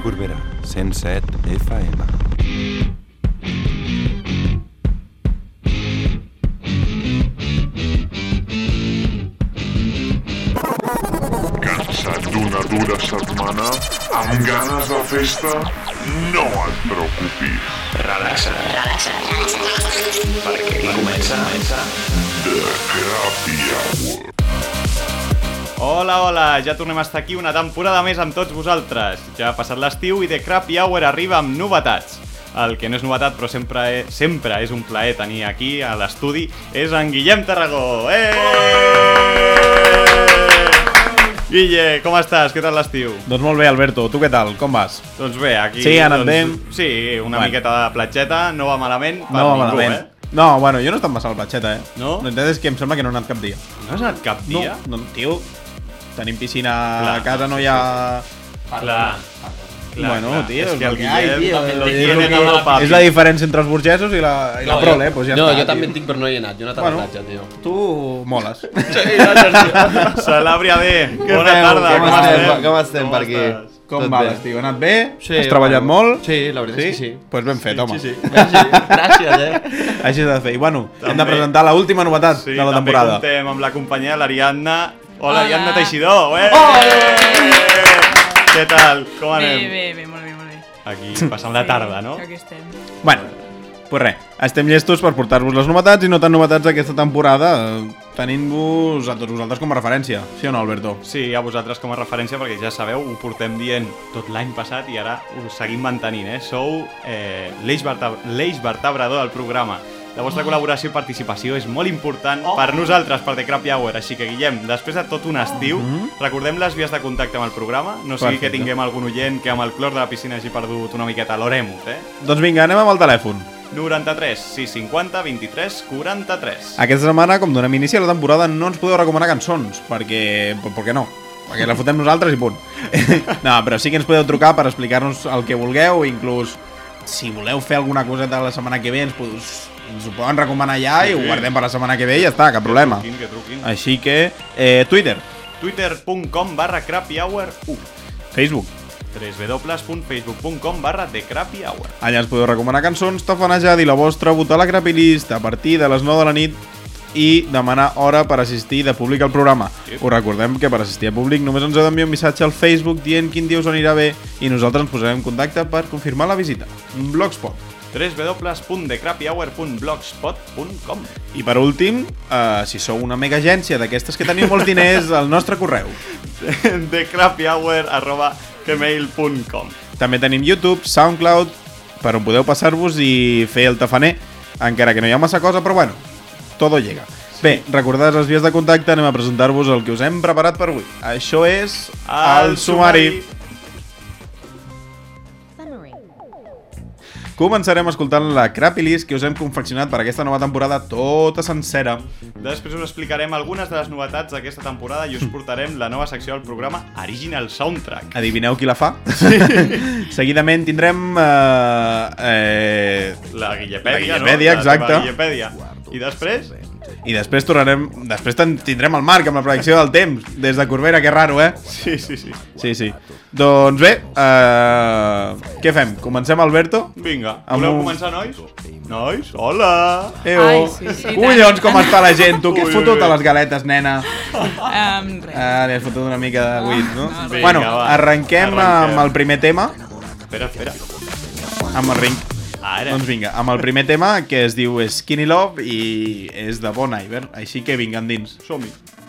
Ràdio Corbera, 107 FM. Cansat d'una dura setmana? Amb ganes de festa? No et preocupis. Relaxa. Relaxa. Perquè aquí comença, comença The Crappy Hour. Hola, hola, ja tornem a estar aquí una temporada més amb tots vosaltres. Ja ha passat l'estiu i The Crappy Hour arriba amb novetats. El que no és novetat, però sempre, e- sempre és un plaer tenir aquí a l'estudi, és en Guillem Tarragó. Eh! Guille, com estàs? Què tal l'estiu? Doncs molt bé, Alberto. Tu què tal? Com vas? Doncs bé, aquí... Sí, ha anat doncs, bé? Sí, una Bueno. miqueta de platxeta, no va malament per no, ningú, malament. eh? No, bueno, jo no he estat massa al platxeta, eh? No? La veritat és que em sembla que no he anat cap dia. No has anat cap dia? No, no tio, tenim piscina Clar, a casa, no hi ha... Clar. Clar, Bueno, clar. tio, és és que el que hi ha, Guillem tio, també lo tiene todo, papi. És la diferència entre els burgesos i la, i la prole, eh? Pues ja no, està, jo també tio. en tinc, però no hi he anat. Jo he anat a Bueno. platja, tio. Tu moles. Salàbria D, bona feu? tarda, Com com, estem? estem? Com estem per aquí? Com Tot va bé. l'estiu? Ha anat bé? Sí, Has treballat bueno. molt? Sí, la veritat és que sí. Pues ben fet, home. Sí, sí. sí. Gràcies, eh? Així s'ha de fer. I bueno, hem També. de presentar l'última novetat Sí, de la també temporada. comptem amb la companyia de l'Ariadna. Hola, Hola. Ariadna Teixidor. Eh! Què tal? Com Bé, anem? bé, bé, molt bé, molt bé. Aquí, passant la tarda, no? Aquí estem. Bueno, pues res, estem llestos per portar-vos les novetats i no tan novetats d'aquesta temporada, tenint-vos a tots vosaltres com a referència. Sí o no, Alberto? Sí, a vosaltres com a referència, perquè ja sabeu, ho portem dient tot l'any passat i ara ho seguim mantenint, eh? Sou eh, l'eix vertebrador del programa. La vostra col·laboració i participació és molt important per nosaltres, per The Crappy Hour. Així que, Guillem, després de tot un estiu, recordem les vies de contacte amb el programa. No sigui que Perfecte. tinguem algun oient que amb el clor de la piscina hagi perdut una miqueta l'oremut, eh? Doncs vinga, anem amb el telèfon. 93 650 23 43. Aquesta setmana, com donem inici a la temporada, no ens podeu recomanar cançons, perquè... per, per què no? Perquè la fotem nosaltres i punt. no, però sí que ens podeu trucar per explicar-nos el que vulgueu, inclús si voleu fer alguna coseta la setmana que ve, ens, pod ens ho poden recomanar ja Sí, i ho sí. guardem per la setmana que ve i ja està, cap problema. Que truquin, que truquin. Així que, eh, Twitter, Twitter.com barra crappyhour1 Facebook, www.facebook.com barra The Crappy Hour. Allà ens podeu recomanar cançons, tafanejar, dir la vostra, votar la Crapilist a partir de les 9 de la nit i demanar hora per assistir de públic al programa. Sí. Us recordem que per assistir a públic només ens heu d'enviar un missatge al Facebook dient quin dia us anirà bé i nosaltres ens posarem en contacte per confirmar la visita. Blogspot. www.thecrappyhour.blogspot.com I per últim, eh, si sou una mega agència d'aquestes que teniu molts diners, el nostre correu. thecrappyhour arroba gmail.com També tenim YouTube, Soundcloud, per on podeu passar-vos i fer el tafaner, encara que no hi ha massa cosa, però bueno, todo llega. Bé, recordades les vies de contacte, anem a presentar-vos el que us hem preparat per avui. Això és el sumari. Començarem escoltant la Crappy List que us hem confeccionat per aquesta nova temporada tota sencera. Després us explicarem algunes de les novetats d'aquesta temporada i us portarem la nova secció del programa Original Soundtrack. Adivineu qui la fa? Seguidament tindrem... Eh, eh, La Guillepèdia, La Guillepèdia, no? La exacte. Guillepèdia. I després? I després tornarem... Després tindrem el Marc amb la predicció del temps. Des de Corbera, que raro, eh? Sí, sí, sí. Sí, sí. Doncs bé, uh, què fem? Comencem, Alberto? Vinga, Amb voleu un- començar, nois? Nois, hola! Eo. Ai, sí, sí, Collons, com està la gent, tu, que has fotut a les galetes, nena. Um, res. Ah, li has fotut una mica de buit, no? no, Vinga, bueno, va. arrenquem, Arrenquem. amb el primer tema, Espera, espera. amb el ring. Ara. Doncs vinga, amb el primer tema, que es diu Skinny Love i és de Bon Iver, així que vinga endins. Som-hi.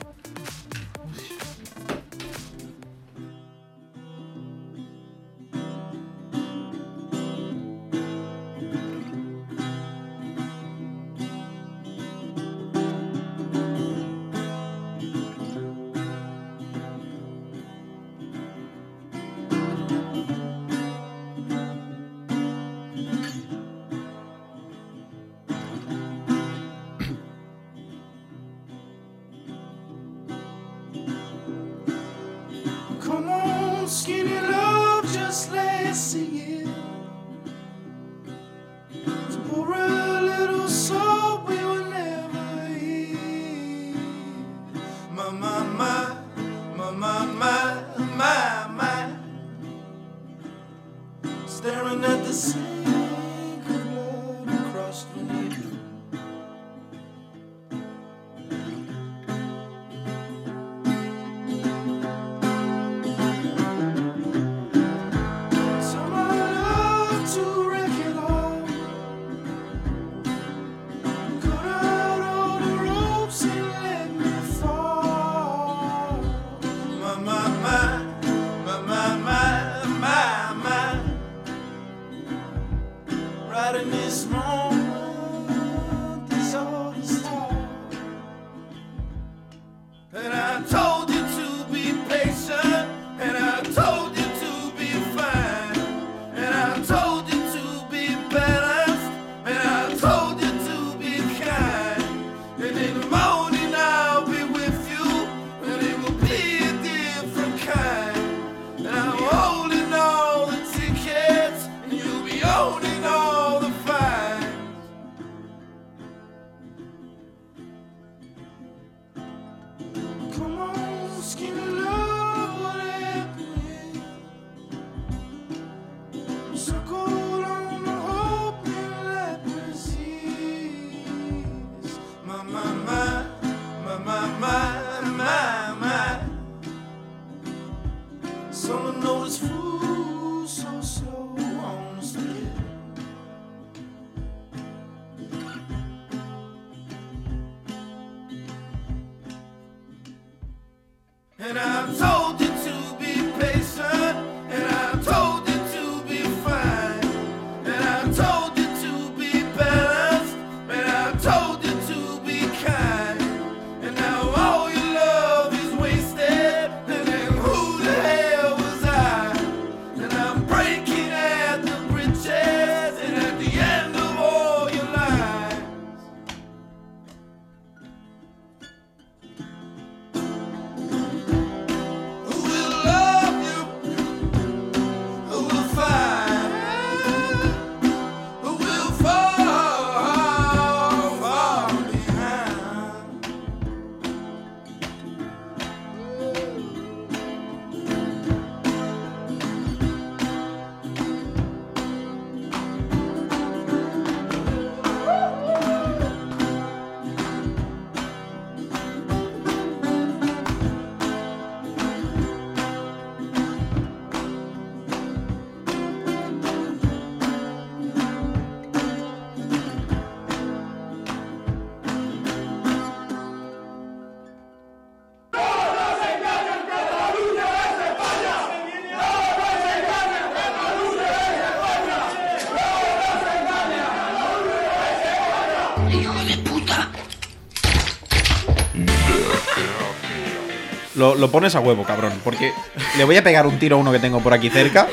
Lo, lo pones a huevo, cabrón. Porque le voy a pegar un tiro a uno que tengo por aquí cerca.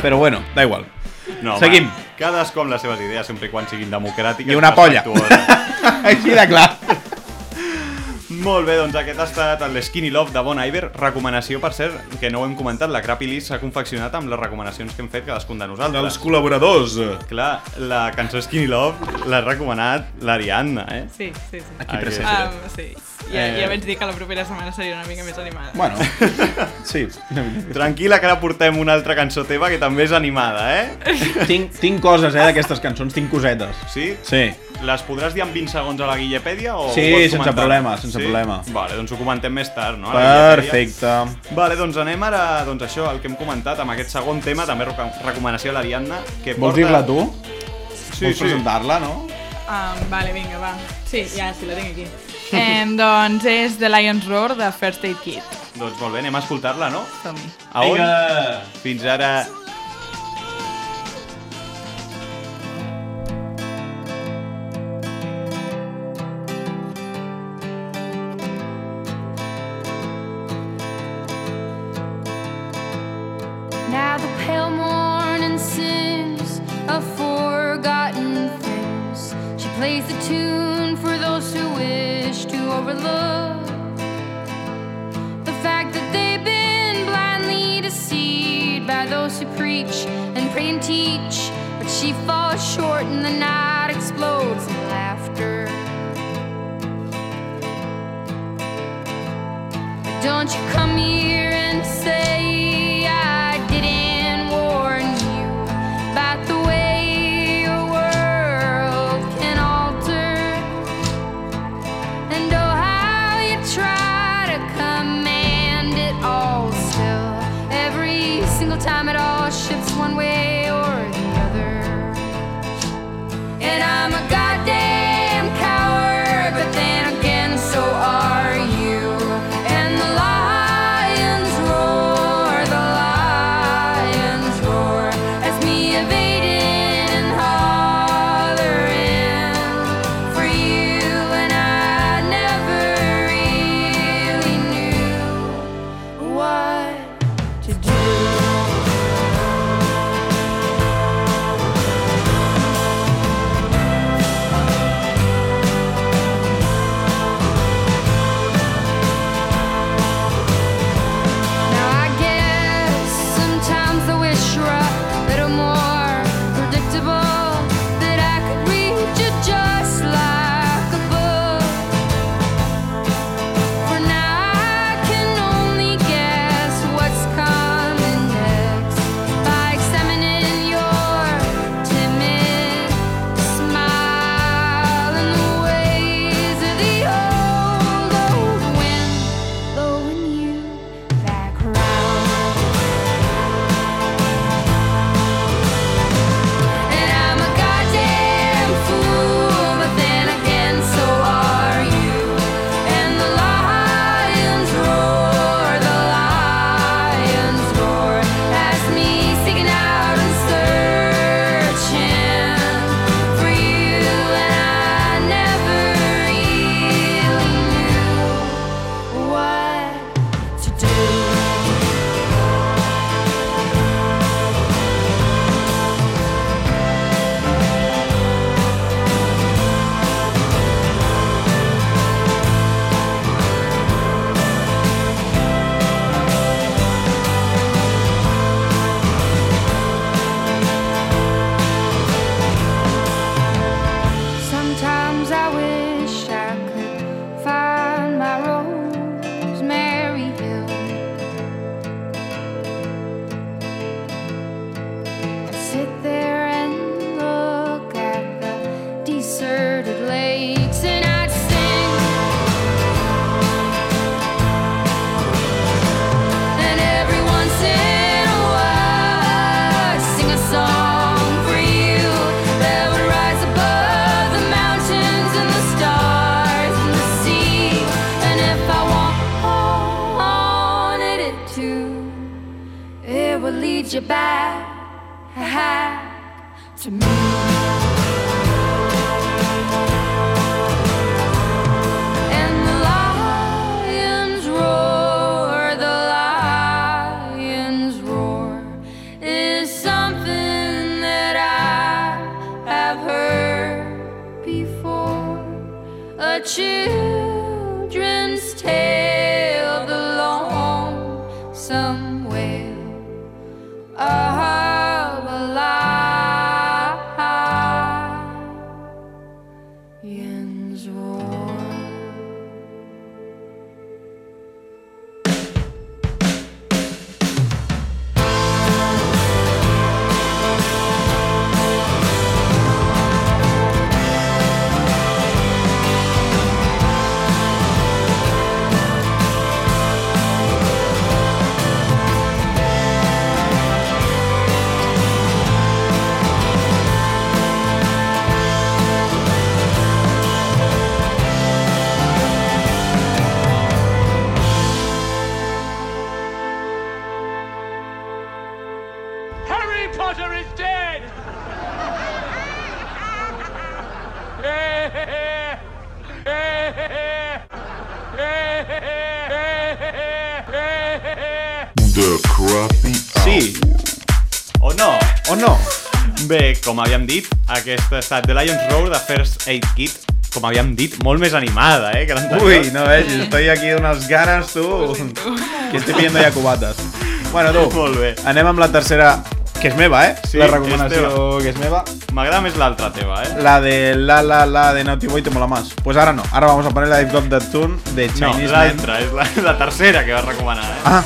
Pero bueno, da igual. No, Seguim. Va, cadascú amb les seves idees, sempre quan siguin democràtiques. I una polla. respectuoses. Així de clar. Molt bé, doncs aquest ha estat el Skinny Love de Bon Iver. Recomanació, per cert, que no ho hem comentat, la Crappy List s'ha confeccionat amb les recomanacions que hem fet cadascun de nosaltres. Dels col·laboradors. Clar, la cançó Skinny Love l'ha recomanat l'Ariadna, eh? Sí, sí, sí. Aquí present. Um, sí. Ja, Eh. ja vaig dir que la propera setmana seria una mica més animada. Bueno, sí. Tranquil·la, que ara portem una altra cançó teva que també és animada, eh? Tinc, tinc coses, eh, d'aquestes cançons, tinc cosetes. Sí? Sí. Les podràs dir en 20 segons a la Guillepèdia? O Sí, ho vols sense comentar? problema, sense problema. Vale, doncs ho comentem més tard, no? Perfecte. Vale, doncs anem ara, doncs això, el que hem comentat, amb aquest segon tema, també recomanació a l'Ariadna, que Vols porta... dir-la tu? Sí, Vols sí. presentar-la, no? Um, vale, vinga, va. Sí, ja, sí, la tinc aquí. Eh, doncs és The Lion's Roar de First Aid Kit. Doncs molt bé, anem a escoltar-la, no? Som-hi. A on? Fins ara... com havíem dit, aquesta ha estat The Lion's Roar de First Aid Kit, com havíem dit, molt més animada, eh, que l'anterior. Uy, no ves, estoy aquí de unas ganas, tú. Que estoy pidiendo ya cubatas. Bueno, tu, Molt bé. anem amb la tercera, que és meva, eh? Sí, la és recomanació que és meva. M'agrada més l'altra teva, eh? La de la la la de Naughty Boy te mola más. Pues ahora no, ahora vamos a poner la de Got That Tune de No, Chinese Man. l'altra, és la, la tercera que vas recomanar, eh? Ah,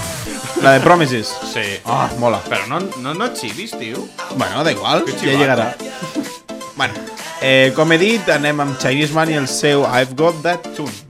la de Promises. Sí. Ah, mola. Però no, no, no xivis, tio. Bueno, da igual, ja llegarà. bueno, eh, com he dit, anem amb Chinese Man i el seu I've Got That Tune.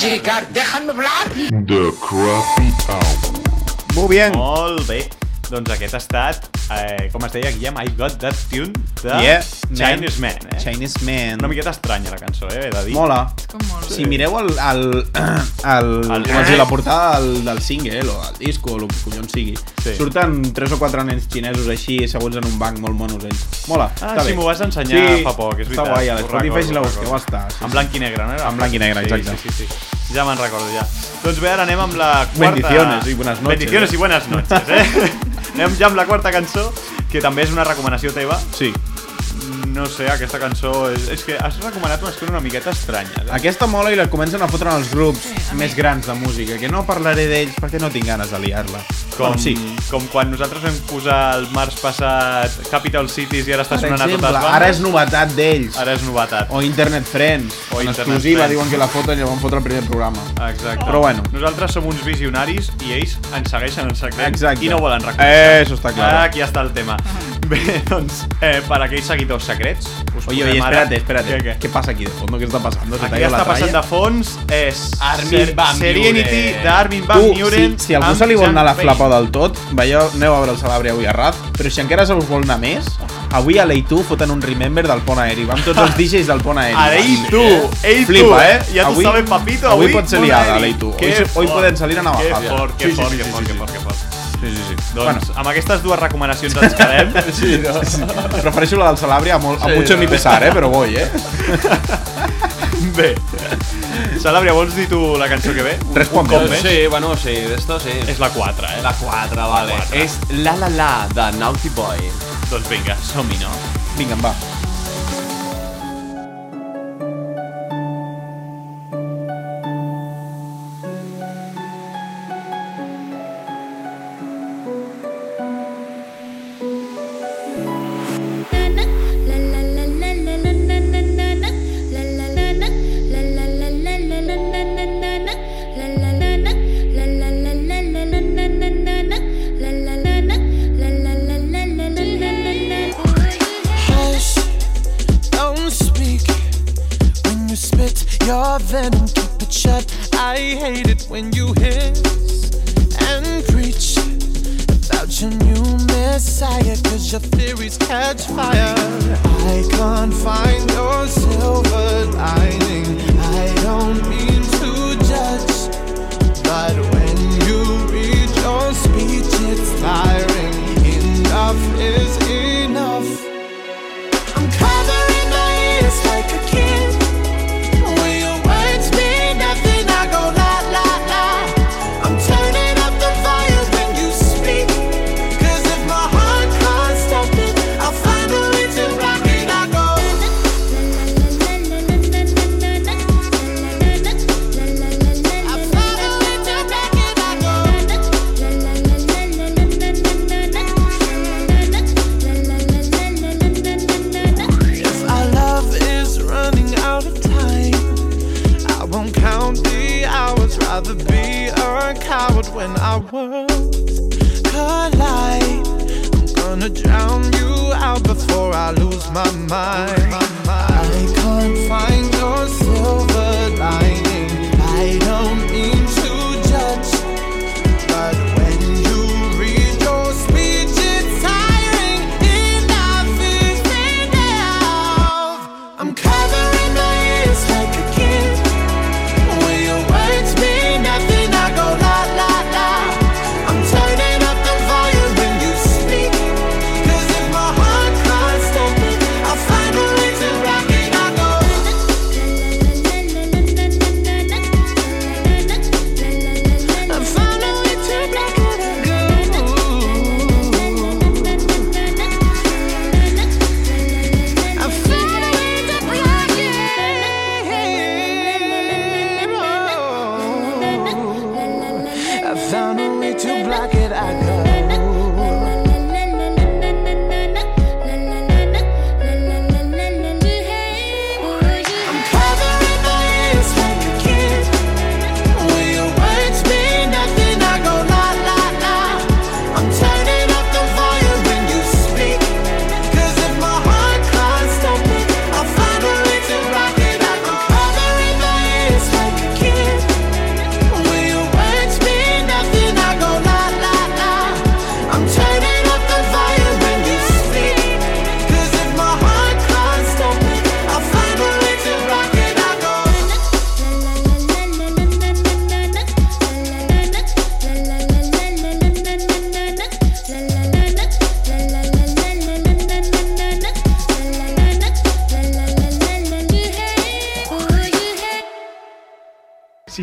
Llegar. ¡Déjame hablar! The Crappy Hour. Molt bien. Molt bé. Doncs aquest ha estat, eh, com es deia, Guillem, I Got That Tune de Yeah, Chinese Man. Eh? Chinese Man. Una miqueta estranya la cançó, eh, he de dir. Mola. És com molt... Si mireu el, el, el, el, com es diu, la portada del, del single o el disco o el que collons sigui, Sí. surten tres o quatre nens xinesos així, segons en un banc molt monos ells. Mola, Ah, està sí, bé. m'ho vas ensenyar sí, fa poc, és veritat. Està guai, a l'Spotify si la busqueu està. Sí, En sí. blanc i negre, no? Era? En blanc i negre, exacte. Sí, sí, sí. Ja me'n recordo, ja. Doncs bé, ara anem amb la quarta... Bendiciones y buenas noches, Bendiciones eh? i buenas noches, eh? anem ja amb la quarta cançó, que també és una recomanació teva. Sí. No sé, aquesta cançó... És, és que has recomanat unes coses una miqueta estranyes. Eh? Aquesta mola i la comencen a fotre en els grups més grans de música, que no parlaré d'ells perquè no tinc ganes de liar-la. Com, sí. com quan nosaltres vam posar el març passat Capital Cities i ara està Per sonant a totes bandes. ara és novetat d'ells. Ara és novetat. O Internet Friends. O en Internet exclusiva Friends. diuen que la foten i la van fotre al primer programa. Exacte. Però bueno. Nosaltres som uns visionaris i ells ens segueixen en secret Exacte. i no volen reconèixer. Eh, eso está claro. Aquí està el tema. Bé, doncs, eh, per aquells seguidors secrets, us Oye, oye, espérate, espérate. Què, què? ¿Qué pasa aquí de fondo? ¿Qué está pasando? ¿Se te ha Aquí ido la està passant de fons és Armin van Serenity d'Armin Van Tu, si, si algú se li vol anar la flapa del tot, veieu, aneu a veure el Salabri avui a Raz, però si encara se us vol anar més, avui a l'Ei2 foten un remember del pont aeri, va amb tots els DJs del pont aeri. Ell tu, Flipa, eh? Ja tu Avui- sabes, papito, avui avui pot ser liada, l'Ei2. Que Hoy pueden salir a navajada. Que fort, que fort, que fort, que fort. Sí, sí, sí. Doncs amb aquestes dues recomanacions ens quedem. Sí, no? Prefereixo la del Salabri a, molt, a Sí, mucho no. mi pesar, eh? Però voy, eh? Bé. Salabria, vols dir tu la cançó que ve? Un- Respon més? Sí, bueno, sí, d'esto sí. És la 4, eh? La 4, vale. quatre. És La La La de Naughty Boy. Doncs vinga, som-hi, no? Vinga, va.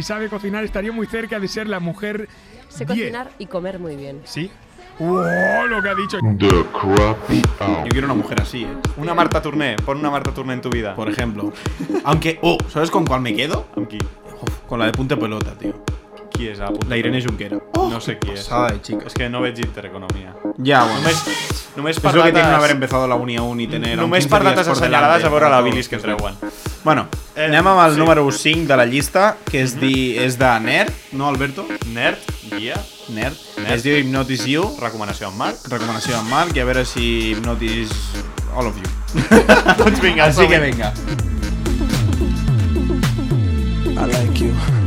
Sabe cocinar estaría muy cerca de ser la mujer Sé 10. cocinar y comer muy bien. Sí. ¡Oh, lo que ha dicho! The Crappy Hour. Yo quiero una mujer así, ¿eh? Una Marta Tourné, pon una Marta Tourné en tu vida. Por ejemplo. Aunque, oh, ¿sabes con cuál me quedo? Uf, con la de punta pelota, tío. Qui és la puta? La Irene Junquera. no sé qui és. Pasada chica. És que no veig intereconomia. Ya, bueno. Només, només Es per lo que tiene dates... no haber empezado la uni a uni y tener... aún Només 15 per días dates por assenyalades delante a veure la bilis que treuen. Bueno, Eh, anem amb el sí. número 5 de la llista, que és, di, és de Nerd, no, Alberto? Nerd, guia, Nerd. Nerd. Es diu Hypnotize You, recomanació en Marc. recomanació d'en Marc, i a veure si Hypnotize all of you. doncs vinga, Així que vinga. I like you.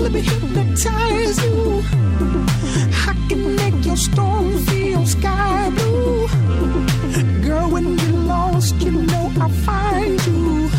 Let me hypnotize you. I can make your storm feel sky blue. Girl, when you're lost, you know I'll find you.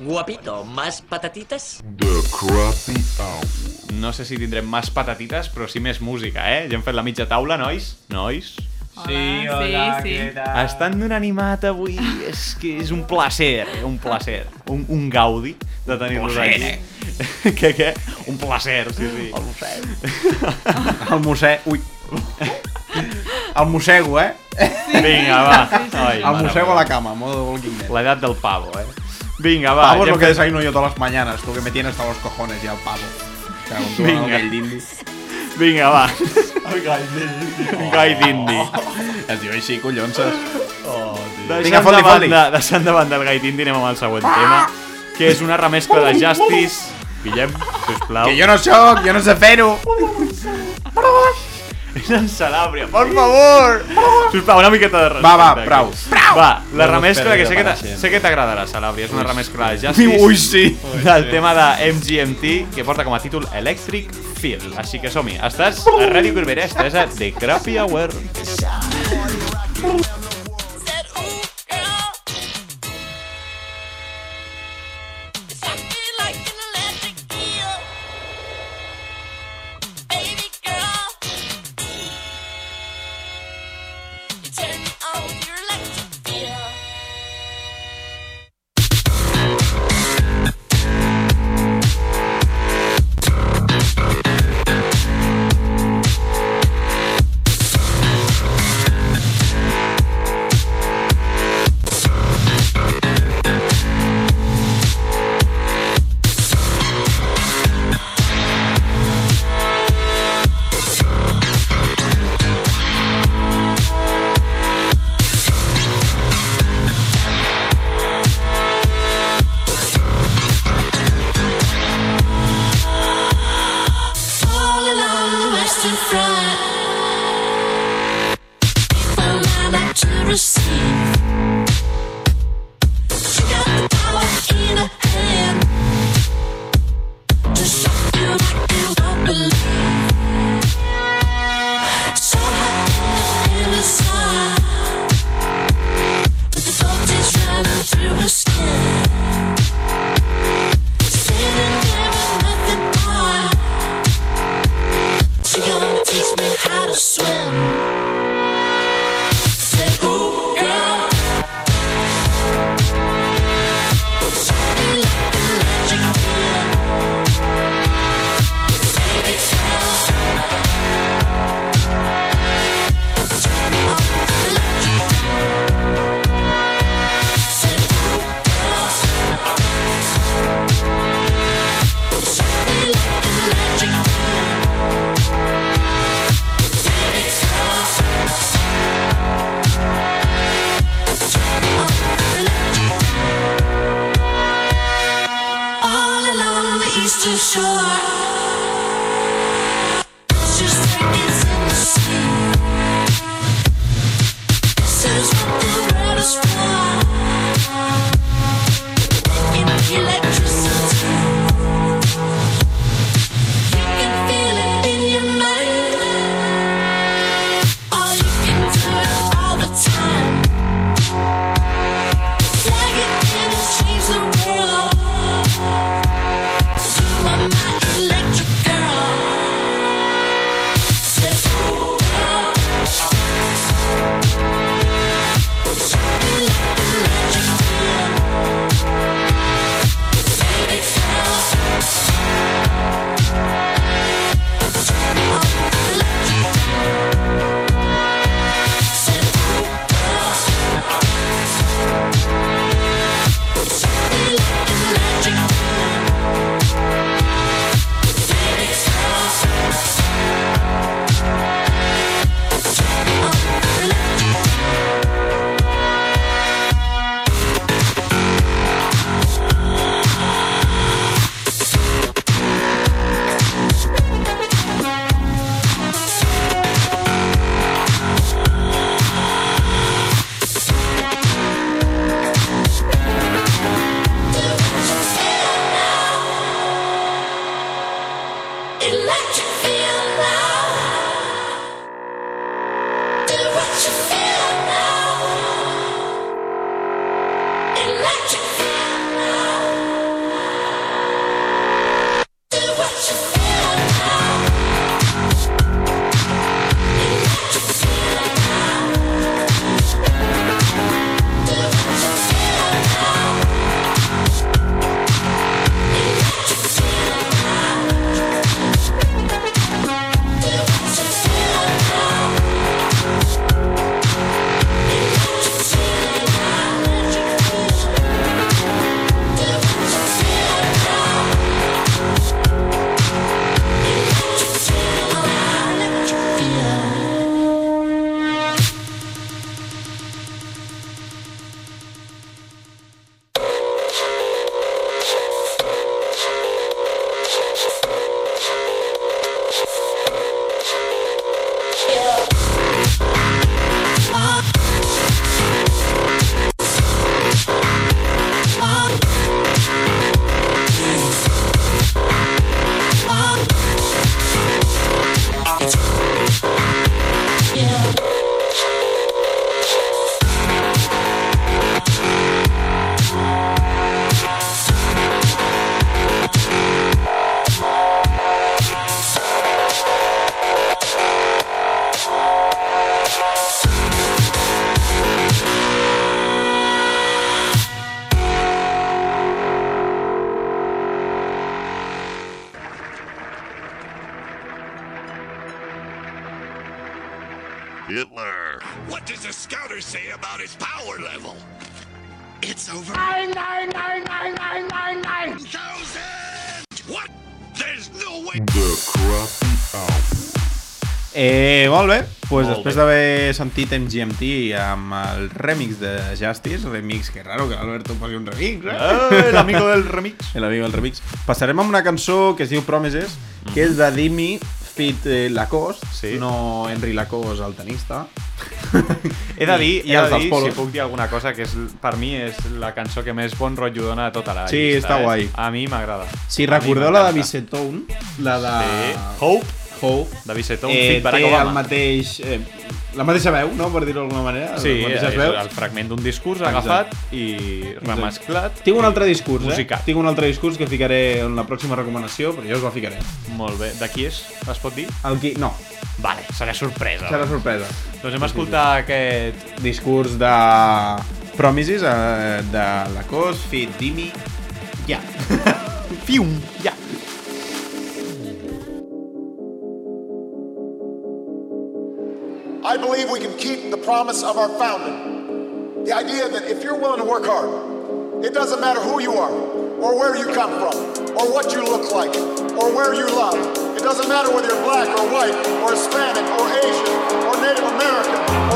Guapito, ¿más patatitas? The Crappy Hour. No sé si tindrem més patatites, però sí més música, eh? Ja hem fet la mitja taula, nois? Nois? Sí, hola, sí, sí. què tal? Estan d'un animat avui, és que és un placer, eh? un placer, un, un gaudi de tenir-los aquí. què, què? Un placer, sí, sí. El mossec. El mossec... Ui. El mossego, eh? Vinga, va. Ai, el mossego a la cama, modo Walking Dead. L'edat del pavo, eh? Vinga, va. Pavo es ja que desayuno yo todas las mañanas, tú que me tienes hasta los cojones ya el pavo. Tu, Vinga. el gall d'indi. Vinga, va. El gall d'indi. Un gall d'indi. Es diu així, collonses. Oh, Deixant Vinga, de fot-li, fot-li. banda, deixant de banda el gall d'indi, anem amb el següent tema, que és una remescla de Justice. Guillem, sisplau. Que jo no sóc, jo no sé fer-ho. És en Salàbria, per favor! Sisplau, una miqueta de respecte. Va, va, aquí. prou. Va, la No remescla que sé que sé que t'agradarà, Salàbria. És una remescla de Justice. Ui, sí. Del tema de MGMT, que porta com a títol Electric Feel. Així que som-hi. Estàs a Ràdio Corbera, estàs a The Crappy Hour. swim. Sentit MGMT amb el remix de Justice, remix, que raro que l'Alberto posi un remix, eh? Eh, l'amigo del remix. El amigo del remix. Passarem amb una cançó que es diu Promises, que és de Dimi fit eh, Lacoste, Sí. no Henry Lacoste, el tenista. He de dir, I he de dir si puc dir alguna cosa, que és, per mi és la cançó que més bon rotllo dona de tota la Sí, llista. està eh? guai. A mi m'agrada. Si A mi recordeu la de. Vicetone, la de... Sí. Hope, Hope, de Vicetón, eh, fit Barack té el Obama. mateix... Eh, la mateixa veu, no?, per dir-ho d'alguna manera. Sí, és el fragment d'un discurs Exacte. agafat i remesclat. Tinc un altre discurs, eh? Musicat. Tinc un altre discurs que ficaré en la pròxima recomanació, però jo us la ficaré. Molt bé. De qui és? Es pot dir? El qui... No, Vale, serà sorpresa. serà sorpresa. Doncs hem escoltat aquest... Discurs de Promises eh, de Lacoste, fit Dimi, ja. Fium! Ja! The promise of our founding. The idea that if you're willing to work hard, it doesn't matter who you are, or where you come from, or what you look like, or where you love. It doesn't matter whether you're black or white, or Hispanic, or Asian, or Native American,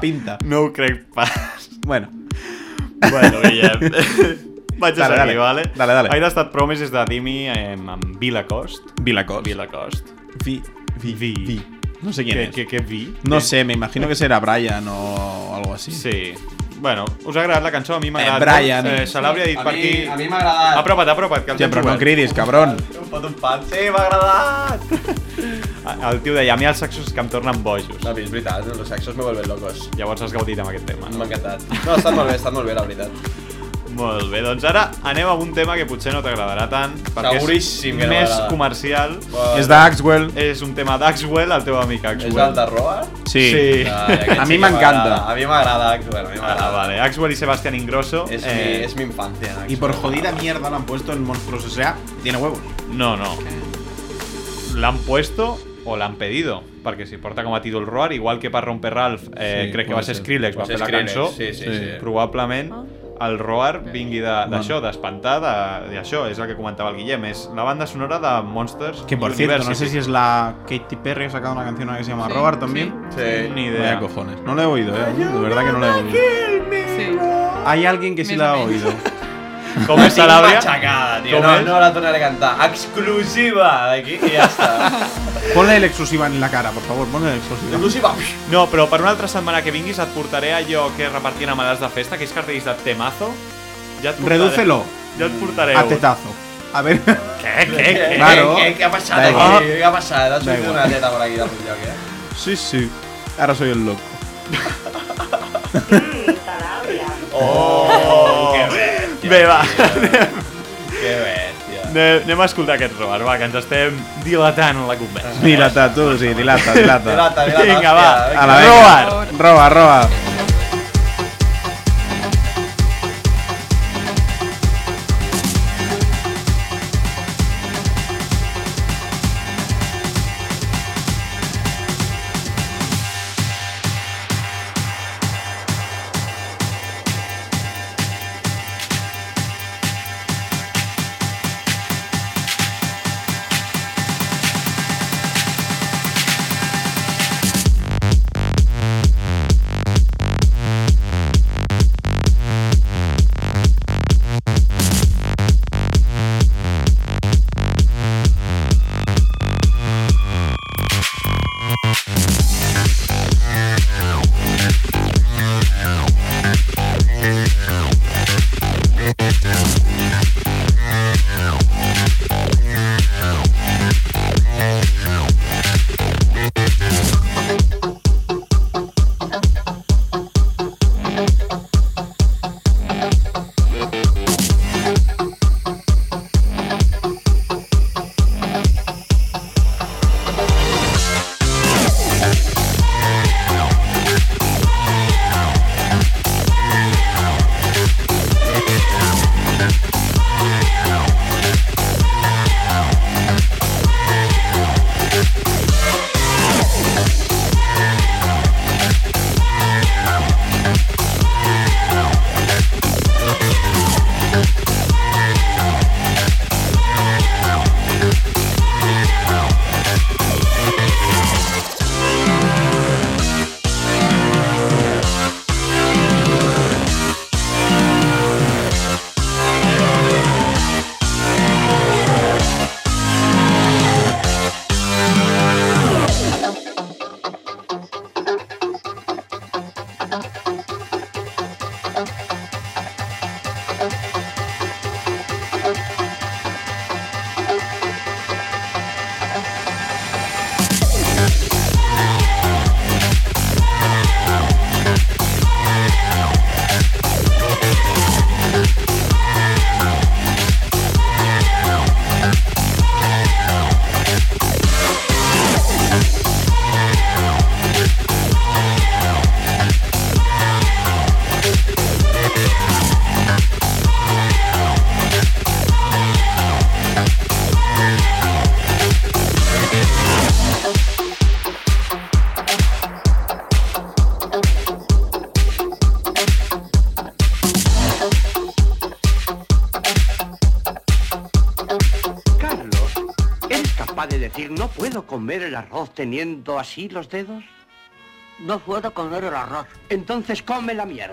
pinta. No ho crec pas. Bueno, Bueno, Guillem. Vaig a Dale, seguir, dale. vale? Dale, dale. He estat promeses de Dimi eh, amb Vilacost. Vilacost. Vilacost. Vi, vi, vi. vi. No sé quién ¿Qué, es. qué, qué vi? No ¿Qué? sé, me imagino que será Brian o algo así. Sí. Bueno, us ha agradat la cançó? A mi m'ha Eh, agradat. Brian. molt. Eh, se l'hauria dit A per mi- aquí. a mi m'ha agradat. Apropa't, apropa't, que tens però no cridis, cabron. Un pot un pan. Sí, m'ha agradat! El tio deia, a mi els sexos que em tornen bojos. No, és veritat, els sexos me vuelven locos. Llavors has gaudit amb aquest tema, no? M'ha encantat. No, ha estat molt bé, ha estat molt bé, la veritat. Molt bé, doncs ara anem a un tema que potser no t'agradarà tant, perquè Seguríssim que és no més m'agrada. comercial. Bueno. És d'Axwell. És un tema d'Axwell, el teu amic Axwell. És el de Roa? Sí. Sí. Aquest A mi que m'encanta. A mi m'agrada Axwell, a mi Ah, m'agrada. vale. Axwell y Sebastián Ingrosso. Es, eh, mi, es mi infancia. Y por jodida mierda lo han puesto en Monstruos S.A. Tiene huevos. No, no. L'han puesto o l'han pedido. Perquè si porta com a títol Roar, igual que per Romper Ralph, eh, Sí, crec que va ser ser. Skrillex, va Pot fer ser la cançó. sí, sí, sí. Probablement el Roar vingui de- d'això, Bueno. d'espantar, de, d'això, és el que comentava el Guillem, és la banda sonora de Monsters Que por cierto, no sé si es la Katy Perry ha sacado una canción que se llama Sí, Robert también. Sí. Ni Vaya idea. cojones. No lo he oído, eh. De verdad que no lo he oído. Sí. Hay alguien que sí la ha oído. Com és Salàbria? Machacada, tío. No, no la tornaré a cantar. Exclusiva d'aquí i ja està. Ponle el exclusiva en la cara, por favor. Ponle el exclusiva. Exclusiva. No, però per una altra setmana que vinguis et portaré allò que repartien a medals de festa, aquells cartells de temazo. Ja et portaré. Redúcelo Ja et portaré. a tetazo. A ver. Què? Claro. ¿Qué, qué ha pasado aquí? ¿Qué ha pasado? Ha Da subido una teta por aquí de algún lloc, eh? Sí, sí. Ahora soy el loco. Oh, que bestia. Bé, va. Que bestia. Anem, anem a escoltar aquest Robert, va, que ens estem dilatant en la conversa. Dilata tú, sí, dilata, dilata. Dilata, dilata, Vinga, va. hòstia, A la Robert. Roba, roba. Teniendo así los dedos? No puedo comer el arroz. Entonces come la mierda.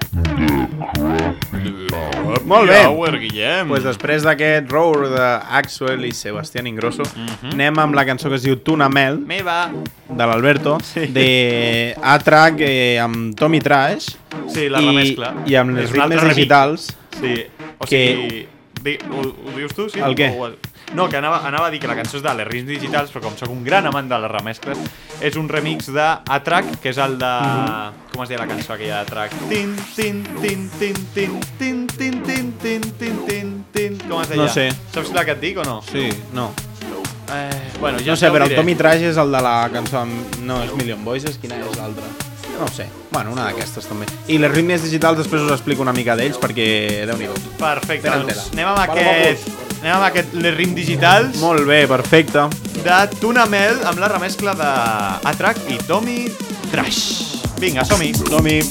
Molt bé. Hour, Guillem. Pues després d'aquest roar d'Axwell i Sebastián Ingrosso, anem amb la cançó que es diu Tuna Mel, Meva. de l'Alberto, de A-Track eh, amb Tommy Trash Sí, la i, remescla. i amb les ritmes digitals. Sí, o que- sigui... Di, ho, ho dius tu, sí? El què? O, no, que anava, anava a dir que la cançó és de les ritmes digitals, però com sóc un gran amant de les remescles, és un remix de A-Track, que és el de... Com es deia la cançó aquella de Track? Tin, tin, tin, tin, tin, tin, tin, tin, tin, tin, tin, tin... Com es deia? No sé. Saps la que et dic o no? Sí, no. Eh, bueno, ja no sé, però el. Tommy Trash és el de la cançó amb... No, és Million Voices, quina és l'altra? No ho sé. Bueno, una d'aquestes també. I les ritmes digitals després us explico una mica d'ells perquè déu nhi Perfecte, doncs anem amb aquest... Anem amb aquest les rim digitals Molt bé, perfecte. de Tuna Mel amb la remescla de Atrac i Tommy Trash. Vinga, som-hi. Som-hi.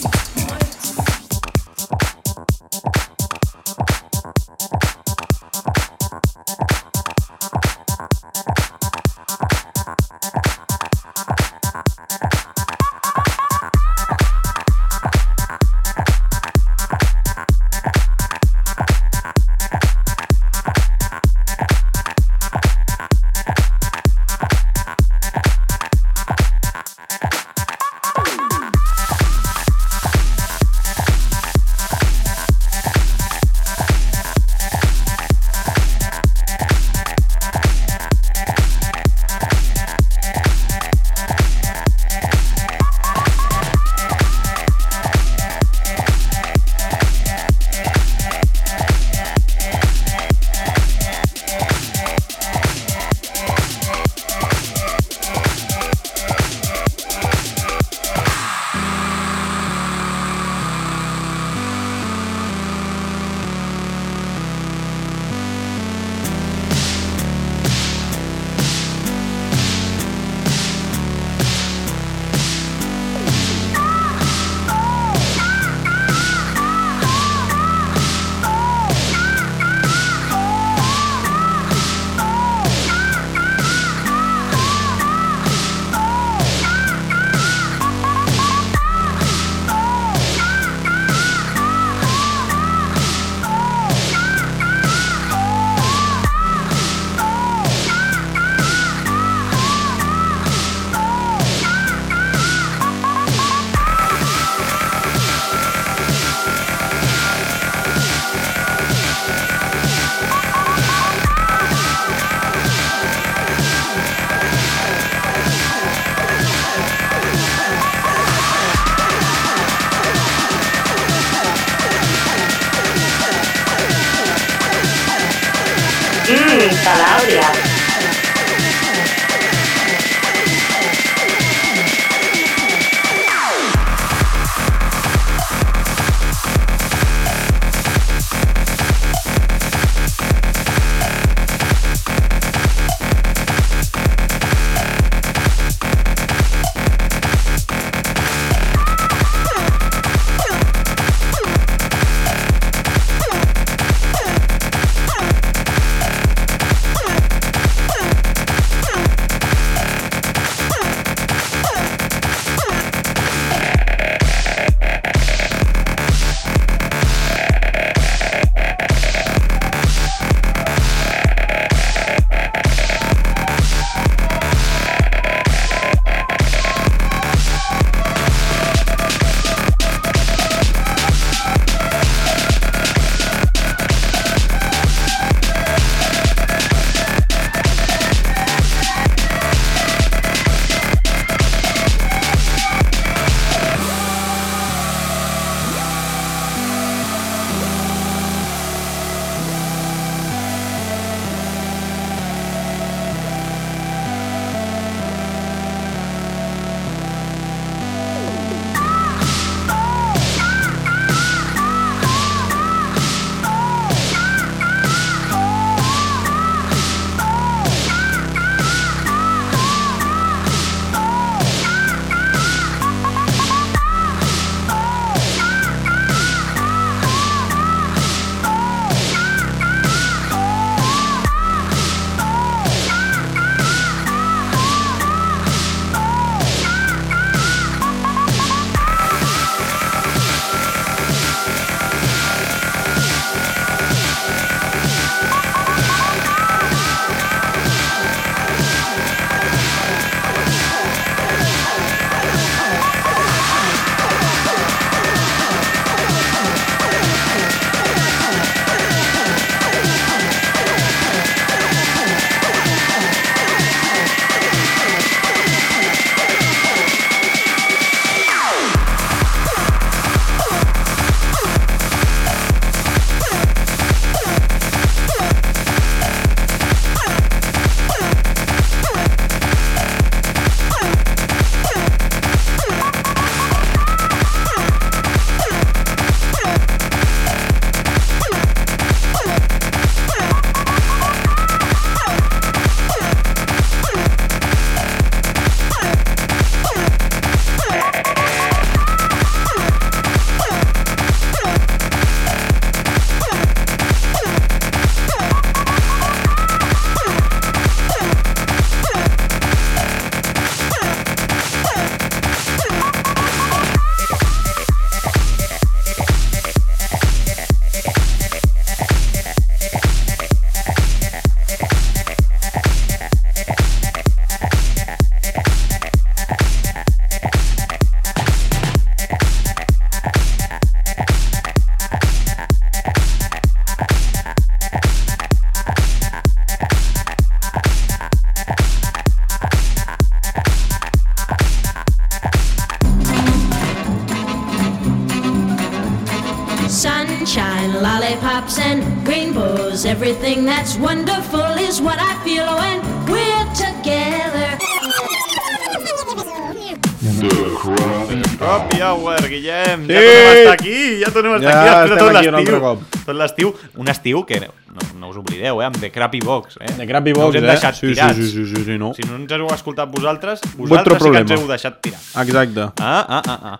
Ja tornem a estar Ja aquí després de estem tot aquí un altre l'estiu. cop. Tot l'estiu. Un estiu que no, no us oblideu, eh? Amb The Crappy Box, eh? The Crappy no Box, us hem eh? deixat Sí, sí, tirats. sí, sí, sí, sí, no. Si no ens heu escoltat vosaltres, vosaltres sí que problema. ens heu deixat tirats. Exacte. Ah, ah, ah, ah.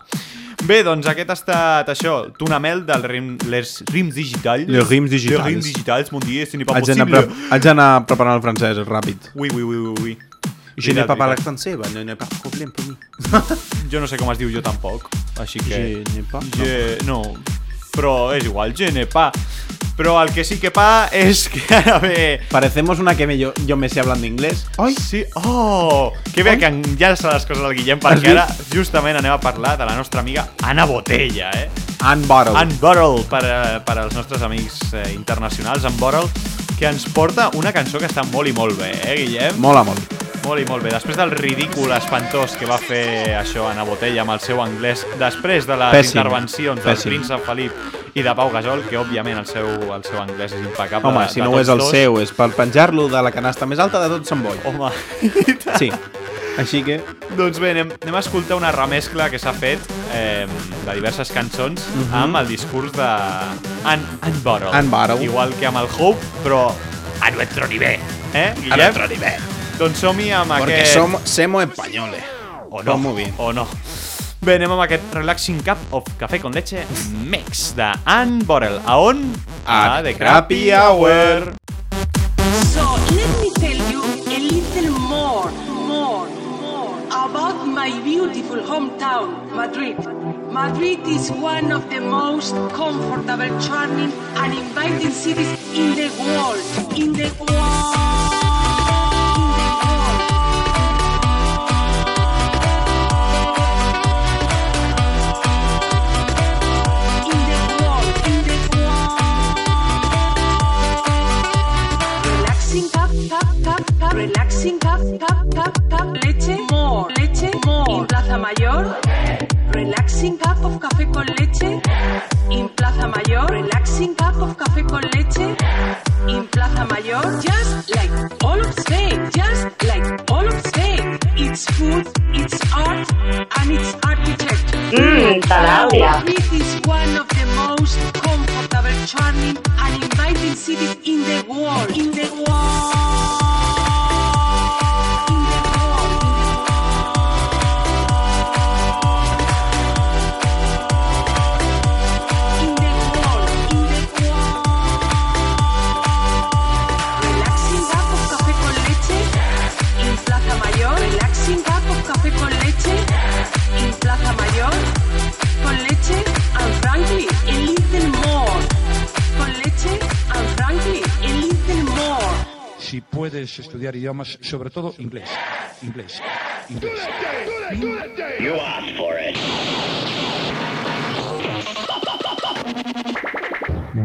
Bé, doncs aquest ha estat això, Tunamel del rim, les rims digitals. Les rims digitals. Les rims digitals, mon dia, ce n'est pas possible. haig d'anar preparant el francès, ràpid. Oui, oui, oui, oui, oui. Je n'ai pas parlé français, n'ai pas de problème pour mi. Jo no sé com es diu jo tampoc, així que... Je n'ai pas, Je... No. Però és igual, pas. Però el que sí que pa és que ara bé... Parecemos una que me, yo, yo me sé hablando inglés. Ai, sí. Oh! Que bé que enllaça les coses al Guillem, Has perquè ara justament anem a parlar de la nostra amiga Anna Botella, eh? Anne Bottle. Anne Bottle, per, a- per als nostres amics eh, internacionals, Anne Bottle, que ens porta una cançó que està molt i molt bé, eh, Guillem? Mola molt. Molt i molt bé. Després del ridícul espantós que va fer això Anna Botella amb el seu anglès, després de les Pèssim. intervencions del Pèssim. príncep Felip i de Pau Gasol, que òbviament el seu, el seu anglès és impecable. Home, de- si de no ho és tots el dos. seu, és per penjar-lo de la canasta més alta de tot Sant Boi. Home, Sí. Així que... Doncs bé, anem, anem a escoltar una remescla que s'ha fet eh, de diverses cançons Mhm. amb el discurs de Anne, Anne Bottle. Anne Bottle. Igual que amb el Hope, però a nuestro nivel. Eh, Guillem? A nuestro nivel. Doncs som-hi amb Porque aquest... somos, somos españoles. O no, Muy bien. o no. Bé, anem amb aquest Relaxing Cup of Café con Leche Mix de Anne Bottle. A on? A The Crappy Hour. So hometown, Madrid. Madrid is one of the most comfortable, charming, and inviting cities in the world. In the world. Plaza Mayor. Relaxing cup of café con leche. In Plaza Mayor. Relaxing cup of café con leche. In Plaza Mayor. Just like all of Spain. Just like all of Spain. It's food, it's art, and it's architecture. Mmm, Calabria. Madrid is one of the most comfortable, charming, and inviting cities in the world. In the world. Si puedes estudiar idiomas, sobre todo inglés. Inglés. Inglés. You asked for it.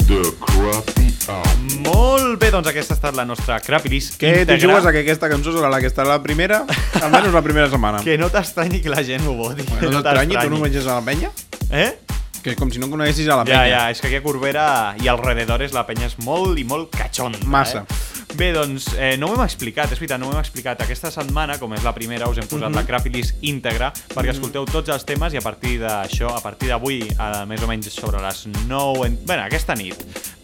The Crappy Hour. Molt bé, doncs aquesta ha estat la nostra Crappy List Que t'hi jugues a que aquesta cançó serà la que estarà la primera, almenys la primera setmana. Que no t'estranyi que la gent ho voti. Bueno, no t'estranyi, tu no coneixes a la penya? Eh? Que és com si no coneguessis a la Ja, penya. ja, és que aquí a Corbera i alrededores la penya és molt i molt cachonda. Massa. Eh? Bé, doncs, eh, no ho hem explicat, és veritat, no ho hem explicat. Aquesta setmana, com és la primera, us hem posat Mhm. la Crappy List íntegra perquè Mhm. escolteu tots els temes i a partir d'això, a partir d'avui, eh, més o menys sobre les 9... En... Bé, aquesta nit,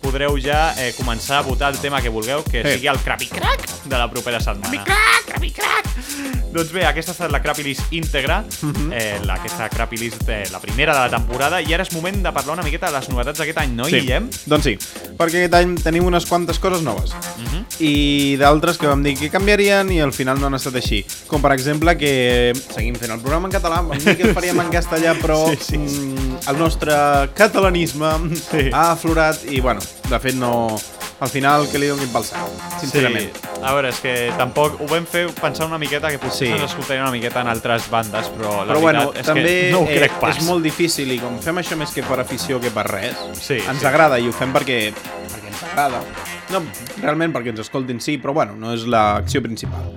podreu ja eh, començar a votar el tema que vulgueu, que Sí. sigui el Crappy Crack de la propera setmana. Crappy Crack! Doncs bé, aquesta ha estat la Crappy List íntegra, Mhm. eh, la, aquesta Crappy List, eh, la primera de la temporada, i ara és moment de parlar una miqueta de les novetats d'aquest any, no, Sí. Guillem? Doncs sí, perquè aquest any tenim unes quantes coses noves. Mhm. I d'altres que vam dir que canviarien i al final no han estat així. Com per exemple que seguim fent el programa en català, vam dir que el faríem en castellà, però Sí, sí, sí. mm, el nostre catalanisme Sí. ha aflorat i, bueno, de fet no... Al final que li donin pel cel, sincerament. Sí. A veure, és que tampoc ho vam fer pensar una miqueta que potser Sí. ens escoltaria una miqueta en altres bandes, però la Però bueno, és també que no ho crec eh, pas. és molt difícil i com fem això més que per afició que per res, Sí, ens sí. agrada i ho fem perquè, perquè ens agrada. No, realment perquè ens escoltin sí, però bueno, no és l'acció principal.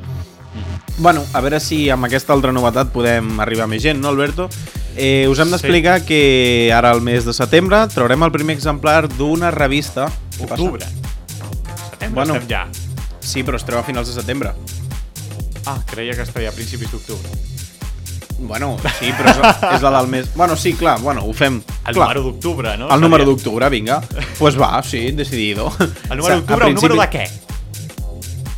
Bueno, a veure si amb aquesta altra novetat podem arribar a més gent, no, Alberto? Eh, us hem d'explicar sí. que ara al mes de setembre traurem el primer exemplar d'una revista... Octubre. Bueno, estem ja. Sí, però es treu a finals de setembre. Ah, creia que es treia a principis d'octubre. Bueno, sí, però és, és la del mes... Bueno, sí, clar, bueno, ho fem. El clar. número d'octubre, no? El número d'octubre, vinga. Doncs pues va, sí, decidido. El número d'octubre, el número de què?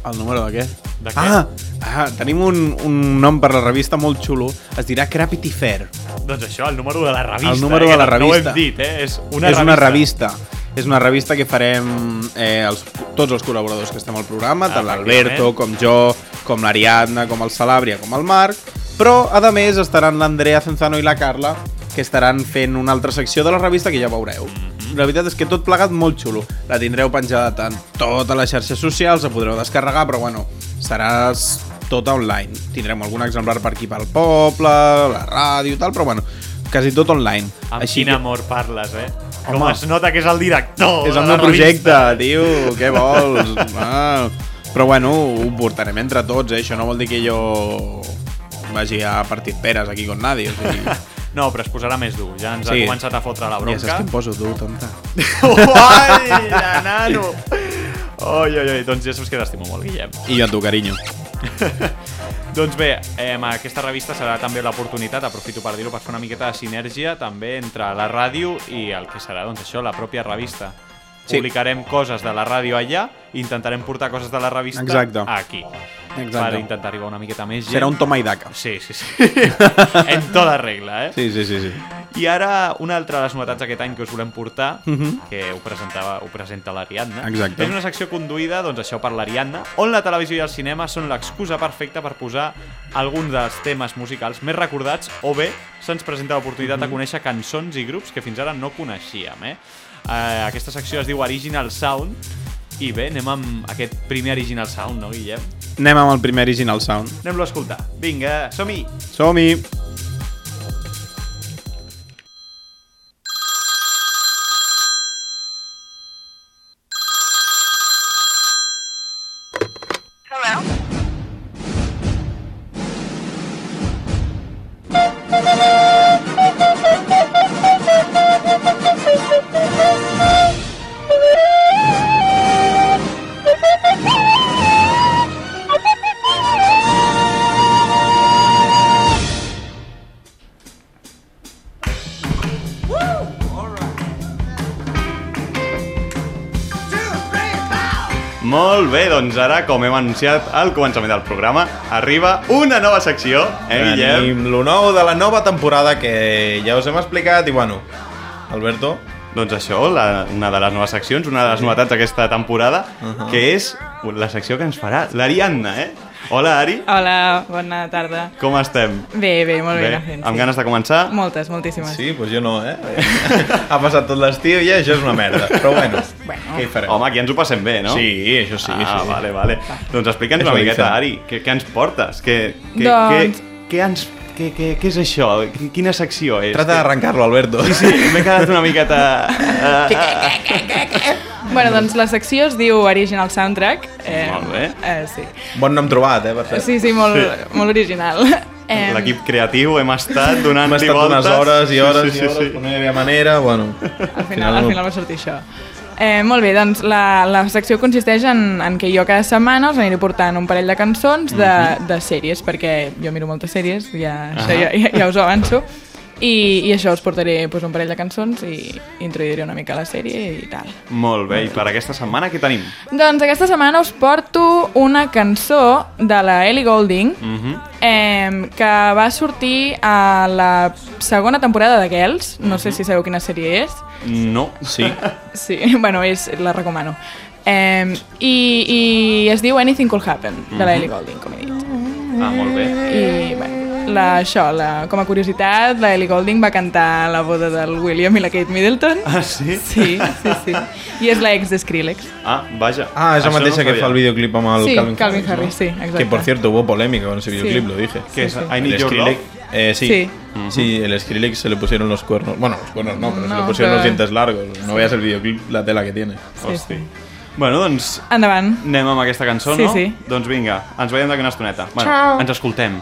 El número de què? De què? Ah, ah, tenim un, un nom per la revista molt xulo. Es dirà Crapity Fair. Doncs això, el número de la revista. El número eh, de la que No ho revista. hem dit, eh? És una és revista. una revista. És una revista que farem eh, els, tots els col·laboradors que estem al programa, tant l'Alberto, com jo, com l'Ariadna, com el Salàbria, com el Marc, però, a més, estaran l'Andrea Cenzano i la Carla, que estaran fent una altra secció de la revista que ja veureu. La veritat és que tot plegat molt xulo. La tindreu penjada tant totes les xarxes socials, la podreu descarregar, però bueno, serà s- tot online. Tindrem algun exemplar per aquí pel poble, la ràdio i tal, però bueno, quasi tot online. Amb quin amor parles, eh? Com Home. es nota que és el director És el meu projecte, tio, què vols? Ah. Però bueno, ho portarem entre tots, eh? Això no vol dir que jo vagi a partir peres aquí con nadie. O sigui... No, però es posarà més dur. Ja ens Sí. ha començat a fotre la Ja bronca. saps que em poso dur, tonta. Uai, nano! Oi, oi, oi, doncs ja saps que t'estimo molt, Guillem. I jo a tu, carinyo. Doncs bé, eh, aquesta revista serà també l'oportunitat, aprofito per dir-ho, per fer una miqueta de sinergia també entre la ràdio i el que serà, doncs això, la pròpia revista. Sí. Publicarem coses de la ràdio allà i intentarem portar coses de la revista Exacte. aquí. Exacte. Per intentar arribar una miqueta més gent. Serà un toma i daca. Sí, sí, sí. en tota regla, eh? Sí, sí, sí, sí. I ara, una altra de les novetats d'aquest any que us volem portar, Mhm. que ho, presentava, ho presenta l'Ariadna, és una secció conduïda, doncs això, per l'Ariadna, on la televisió i el cinema són l'excusa perfecta per posar alguns dels temes musicals més recordats, o bé se'ns presenta l'oportunitat de Mhm. conèixer cançons i grups que fins ara no coneixíem, eh? Eh, aquesta secció es diu Original Sound, i bé, anem amb aquest primer Original Sound, no, Guillem? Anem amb el primer Original Sound. Anem-lo a escoltar. Vinga, som-hi! Som-hi! Doncs ara, com hem anunciat al començament del programa, arriba una nova secció, eh, Guillem? Tenim lo nou de la nova temporada que ja us hem explicat i bueno, Alberto, Doncs això, la, una de les noves seccions, una de les novetats d'aquesta temporada, Ahà. que és la secció que ens farà l'Ariadna, eh? Hola, Ari, Hola, bona tarda. com estem? Bé, bé, molt bé, la gent. amb ganes de començar? Moltes, moltíssimes. Sí, doncs jo no, eh? ha passat tot l'estiu i això és una merda. Però bueno, què hi farem? Home, aquí ens ho passem bé, no? Sí, això sí, Ah, això sí. vale, vale. Doncs explica'ns una miqueta. Ari, què, què ens portes? Què, què, Doncs- què, què ens... Què, què, què és això? Qui- Quina secció és? Trata d'arrencar-lo, Alberto. Sí, sí, m'he quedat una miqueta... Uh, Bueno, doncs la secció es diu Original Soundtrack. Eh, Molt bé. Eh, sí. Bon nom trobat, eh, per cert. Sí, sí, molt, Sí. molt original. L'equip creatiu hem estat donant-li Hem estat voltes. unes hores i hores sí, i sí, hores, sí. però no hi havia manera, bueno... Al final, al final va sortir això. Eh, molt bé, doncs la, la secció consisteix en, en que jo cada setmana us aniré portant un parell de cançons de, de sèries, perquè jo miro moltes sèries, ja, això ja, ja, ja us ho avanço, i, i això us portaré pues, un parell de cançons i introduiré una mica la sèrie i tal. Molt bé, i per aquesta setmana què tenim? Doncs aquesta setmana us porto una cançó de la Ellie Goulding Mm -hmm. eh, que va sortir a la segona temporada de Girls, no sé si sabeu quina sèrie és. No. Sí. Sí, bueno, és, la recomano. Eh, i, I es diu Anything Could Happen, de la Mhm. Ellie Goulding, com he dit. Ah, molt bé. I, bueno, la, això, la, com a curiositat, la Ellie Goulding va cantar a la boda del William i la Kate Middleton. Ah, sí? Sí, sí, sí. I és l'ex de Skrillex. Ah, vaja. Ah, és la mateixa no que fa el videoclip amb el Sí, Calvin, Calvin Harris, Harris, ¿no? sí, exacte. Que por cierto hubo polémica con ese Sí. videoclip, lo dije. ¿Qué es? sí. I Need Your Skrillex, Love? Eh, sí. Sí. Sí, el Skrillex se le pusieron los cuernos. Bueno, los cuernos no, pero se le No, pusieron pero- los dientes largos. No veas el videoclip, la tela que tiene. Sí, sí. Bueno, doncs Endavant. anem amb aquesta cançó, Sí, no? sí. Doncs vinga, ens veiem d'aquí una estoneta. Bueno, Ciao. ens escoltem.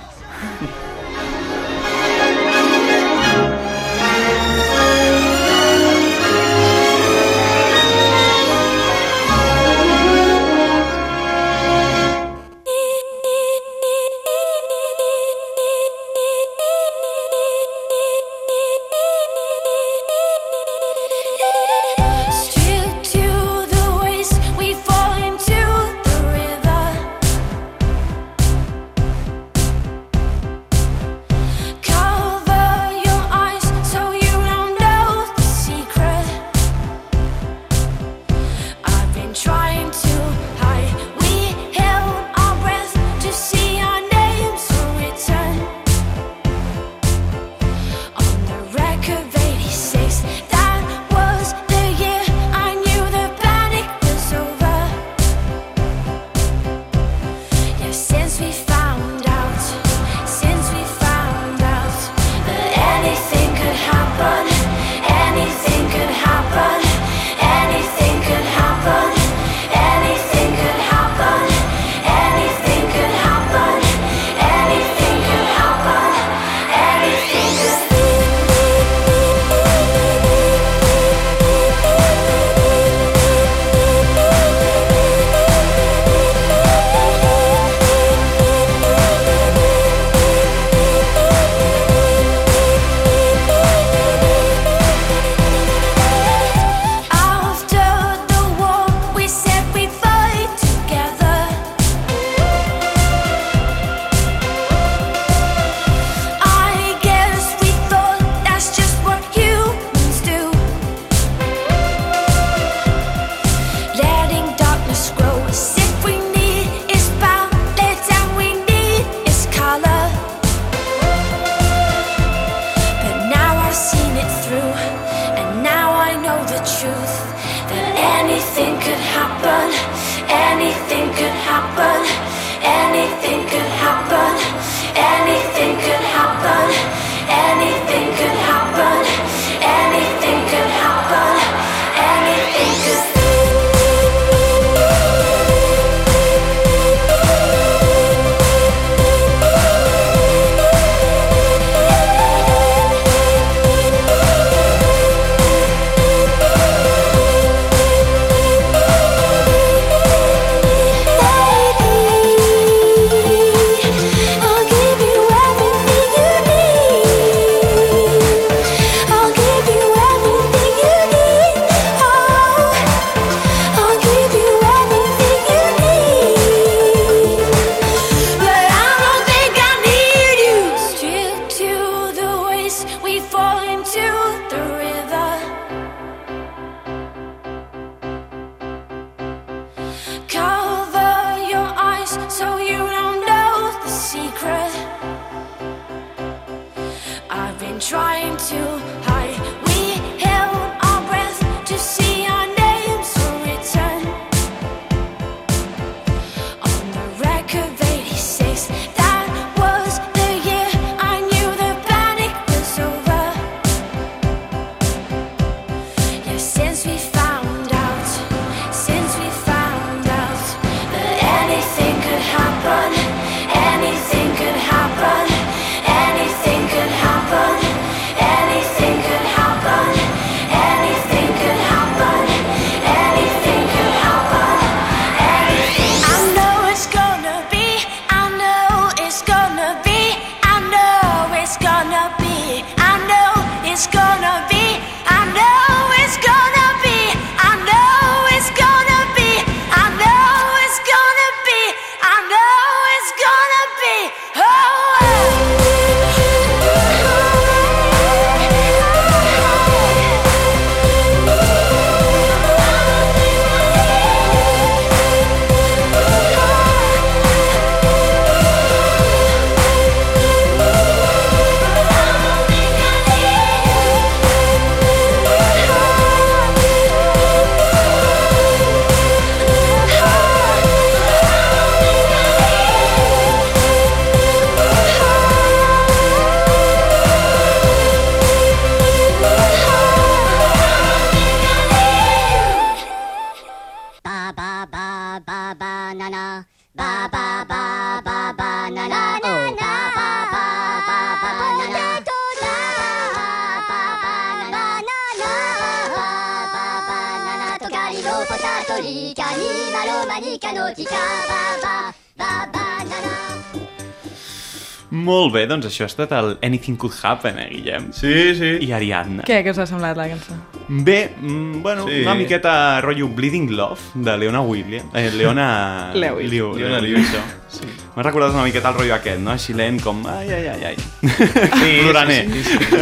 Doncs això ha estat el Anything Could Happen, eh, Guillem? Sí, sí. I Ariadna. Què, què us ha semblat la cançó? Bé, mm, bueno, Sí. una miqueta rotllo Bleeding Love de Leona Williams. Eh, Leona... Lewis. Liu, Leona Leona Lewis. Lewis. Sí. M'ha recordat una miqueta el rotllo aquest, no? Així lent, com... Ai, ai, ai, ai. Sí, Ploraner. sí, sí, sí.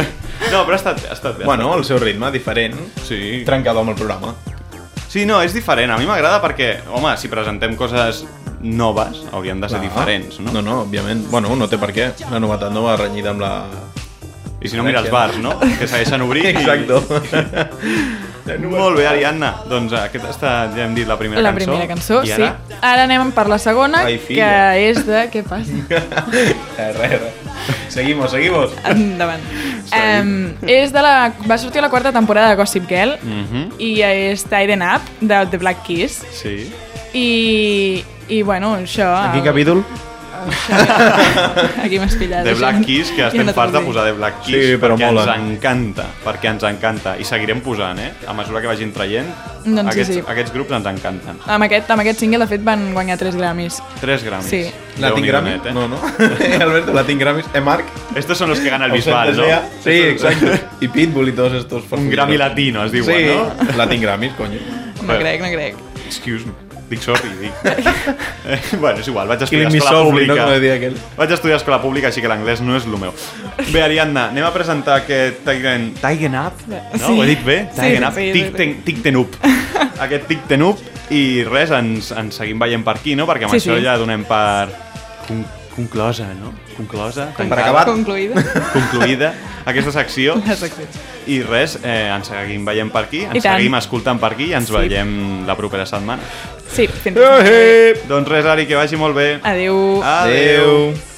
No, però ha estat, ha estat bé. Bueno, el seu ritme, diferent. Sí. Trencado amb el programa. Sí, no, és diferent. A mi m'agrada perquè, home, si presentem coses noves, haurien de ser Clar. diferents, no? No, no, òbviament. Bueno, no té per què. La novetat no va renyida amb la... I si no, mira els bars, no? Que segueixen obrint. Exacto. Molt bé, Ariadna. Doncs aquest ha estat, ja hem dit, la primera La cançó. primera cançó, I sí. ara? Ara anem per la segona, Ai, que és de... Què passa? Eh, res, res. Seguimos, seguimos. Endavant. Um, és de la... Va sortir a la quarta temporada de Gossip Girl Mhm. i és Tieden Up, de The Black Keys. Sí. I, i bueno, això... En quin capítol? Aquí m'has pillat. The això Black Keys, que estem no farts de posar The Black Keys Sí, però perquè ens encanta, perquè ens encanta. I seguirem posant, eh? A mesura que vagin traient, Doncs sí, aquests, sí. aquests grups ens encanten. Amb aquest, amb aquest single, de fet, van guanyar 3 Grammys. 3 Grammys. Sí. Latin Déu-n'hi-do Grammy? net, eh? No, no. Alberto, Latin Grammys. Eh, Marc? Estos son los que gana el Bisbal, ¿no? Sí, exacto. Y Pitbull y todos estos. Un Grammy latino, es diuen, sí. no? Latin Grammys, coño. No crec, no crec. Excuse me. Dic sorry, dic. eh, bueno, és igual, vaig estudiar me escola pública. no? Deia aquell. Vaig estudiar escola pública, així que l'anglès no és el meu. Bé, Ariadna, anem a presentar aquest Tigen, Tigen Up, no? Sí. Ho he dit bé? Sí, Tigen Up, sí, sí. ten, tic ten Up. aquest Tic ten Up, i res, ens, ens seguim veient per aquí, no? Perquè amb Sí, això sí. ja donem per con, conclosa, no? Conclosa, Per acabat. Concluïda. concluïda aquesta secció. La secció. I res, eh, ens seguim veient per aquí, I ens tant. seguim escoltant per aquí i ens Sí. veiem la propera setmana. Sí, fins Eh, eh. Doncs res, Ari, que vagi molt bé. Adéu. Adéu. I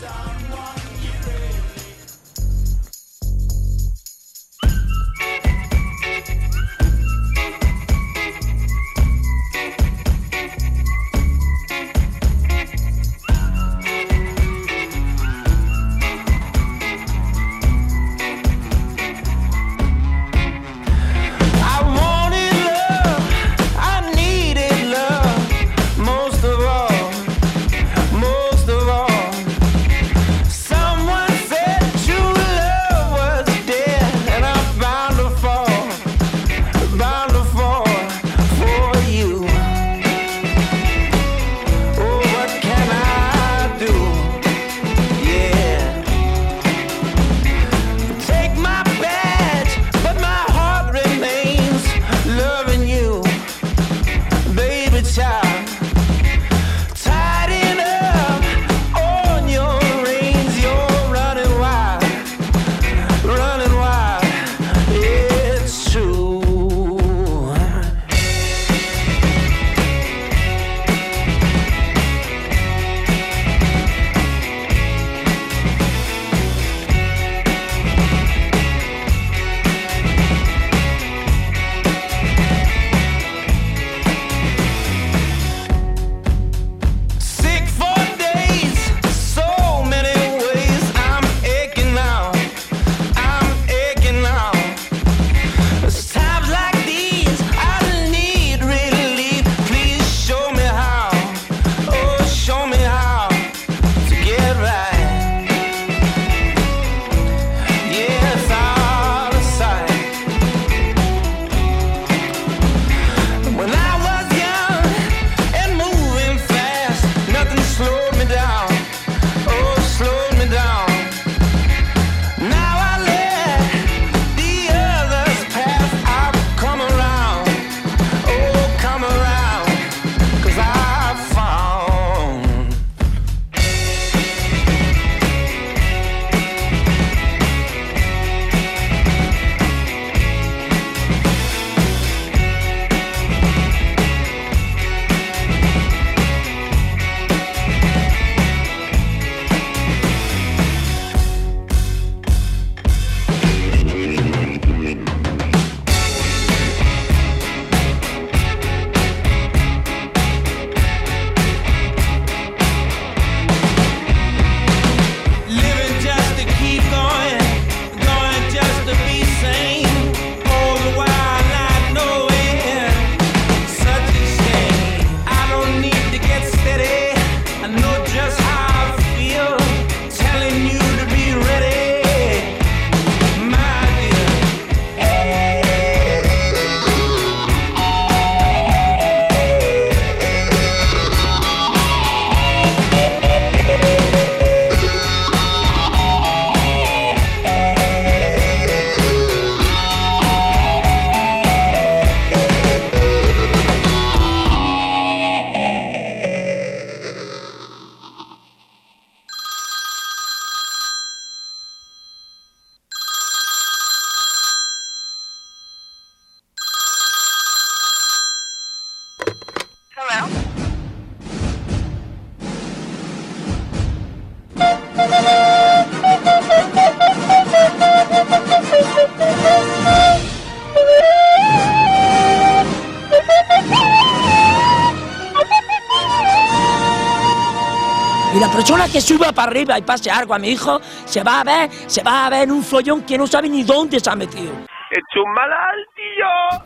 para arriba y pase algo a mi hijo se va a ver, se va a ver en un follón que no sabe ni dónde se ha metido. Ets un malalt,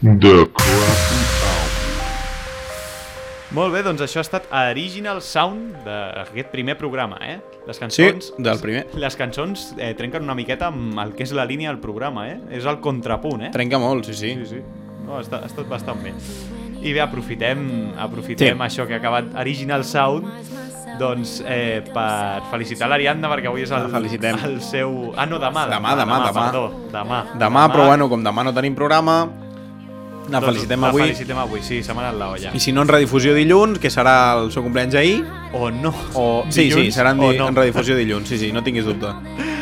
Crappy Molt bé, doncs això ha estat Original Sound d'aquest primer programa, eh? Les cançons... Sí, del primer. Les cançons eh, trenquen una miqueta amb el que és la línia del programa, eh? És el contrapunt, eh? Trenca molt, sí, sí. Sí, sí. No, ha, estat, ha estat bastant bé. I bé, aprofitem, aprofitem Sí. això que ha acabat Original Sound doncs eh, per felicitar l'Ariadna perquè avui és el, La felicitem. el seu... Ah, no, demà. Demà, demà, demà. Perdó, demà. Demà, però bueno, com demà no tenim programa, la felicitem la avui. felicitem avui, sí, se m'ha anat la olla. I si no en redifusió dilluns, que serà el seu compleanys ahir. O no. O, sí, sí, Dilluns serà en, di no. en redifusió dilluns, sí, sí, no tinguis dubte. Sí,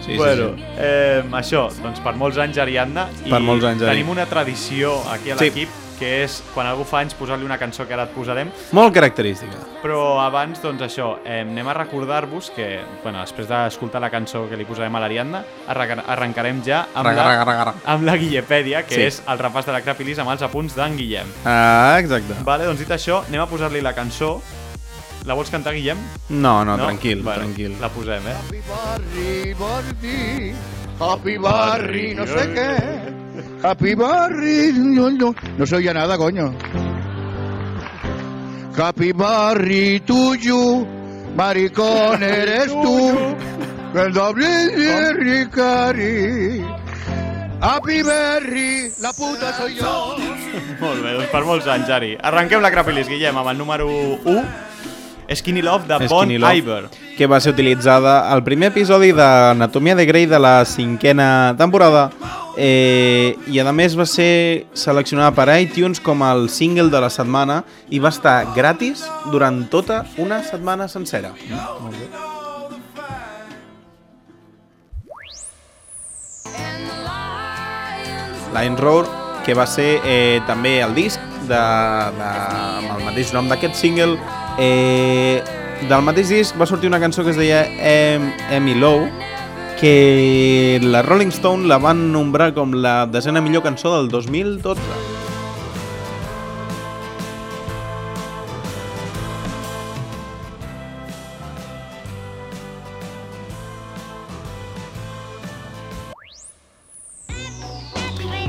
Sí, sí, bueno, sí. Eh, això, doncs per molts anys Ariadna. I Per molts anys, tenim una tradició aquí a Sí. Que és quan algú fa anys posar-li una cançó que ara et posarem. Molt característica. Però abans, doncs això, eh, anem a recordar-vos que, bueno, després d'escoltar la cançó que li posarem a l'Ariadna, arrencarem ja amb, Raga, la, raga, raga. amb la Guillepèdia, que Sí. és el repàs de la Crapilis amb els apunts d'en Guillem. Ah, exacte. Vale, doncs dit això, anem a posar-li la cançó. La vols cantar, Guillem? No, no, tranquil, bueno, tranquil. La posem, eh? Barry, Barry, Happy Barry, no sé qué. Happy Barry, no, no, no se oye nada, coño. Happy Barry, tuyo, maricón eres tú. El doble de Ricari. Happy Barry, la puta soy yo. Molt bé, doncs per molts anys, Ari. Arrenquem la Crapilis, Guillem, amb el número 1, Skinny Love de Bon Love, Iver. que va ser utilitzada al primer episodi d'Anatomia de Grey de la cinquena temporada eh, i a més va ser seleccionada per iTunes com el single de la setmana i va estar gratis durant tota una setmana sencera. Molt bé. Lion Roar, que va ser eh, també el disc de, de, amb el mateix nom d'aquest single. Eh, del mateix disc va sortir una cançó que es deia em, Emmy Low, que la Rolling Stone la van nombrar com la desena millor cançó del 2012.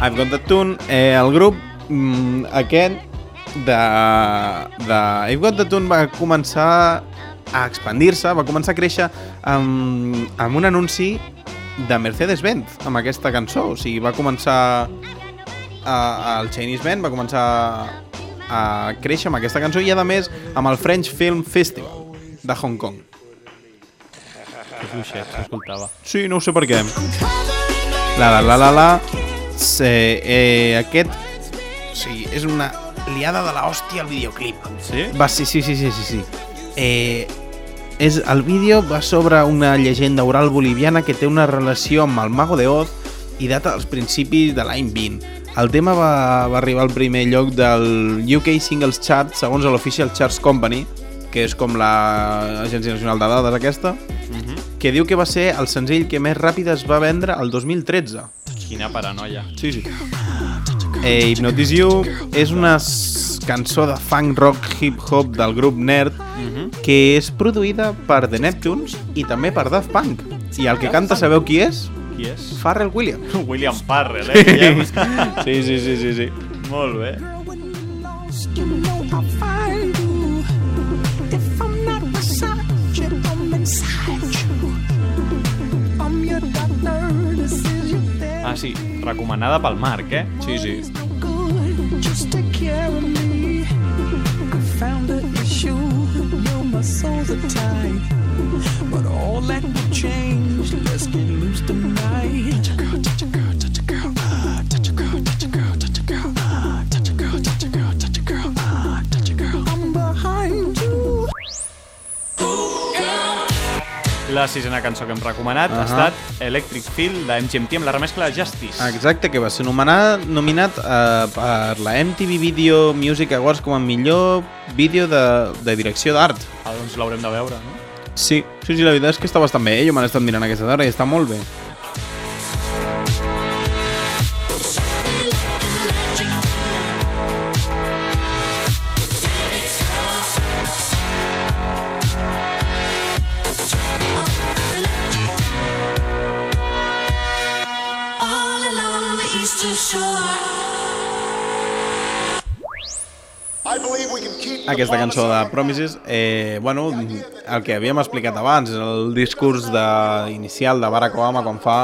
I've Got That Tune, eh, el grup mm, aquest de, de I've Got That Tune va començar a expandir-se, va començar a créixer amb, amb un anunci de Mercedes-Benz amb aquesta cançó, o sigui, va començar a, el Chinese Band va començar a créixer amb aquesta cançó i a més amb el French Film Festival de Hong Kong. Que s'escoltava. Sí, no ho sé per què. La la la la la. Se, eh, aquest... O sigui, és una liada de la hòstia al videoclip. Sí? Va, sí, sí, sí, sí, sí. sí. Eh, és, el vídeo va sobre una llegenda oral boliviana que té una relació amb el Mago de Oz i data dels principis de l'any 20. El tema va, va arribar al primer lloc del UK Singles Chart segons l'Official Charts Company, que és com l'Agència Nacional de Dades aquesta, Mhm. que diu que va ser el senzill que més ràpid es va vendre el 2013. Quina paranoia. Sí, sí. Eh, Hypnotize You és una cançó de funk rock hip hop del grup Nerd Mhm. que és produïda per The Neptunes i també per Daft Punk. I el que canta, sabeu qui és? Qui és? Pharrell Williams. William Parrell, eh, Guillem? Sí, sí, sí, sí, sí. Molt bé. Ah, sí, recomanada pel Marc, eh? Sí, sí. Just take care of me. our souls are. But all that changed, let's get loose tonight. La sisena cançó que hem recomanat ha Ahà. estat Electric Feel de MGMT amb la remescla de Justice. Exacte, que va ser nomenat, nominat eh, per la MTV Video Music Awards com a millor vídeo de, de direcció d'art. Ah, doncs l'haurem de veure, no? Sí, sí, sí, la veritat és que està bastant bé. eh? Jo me l'he estat mirant aquesta tarda i està molt bé. Aquesta cançó de Promises, eh, bueno, el que havíem explicat abans, és el discurs de, inicial de Barack Obama quan fa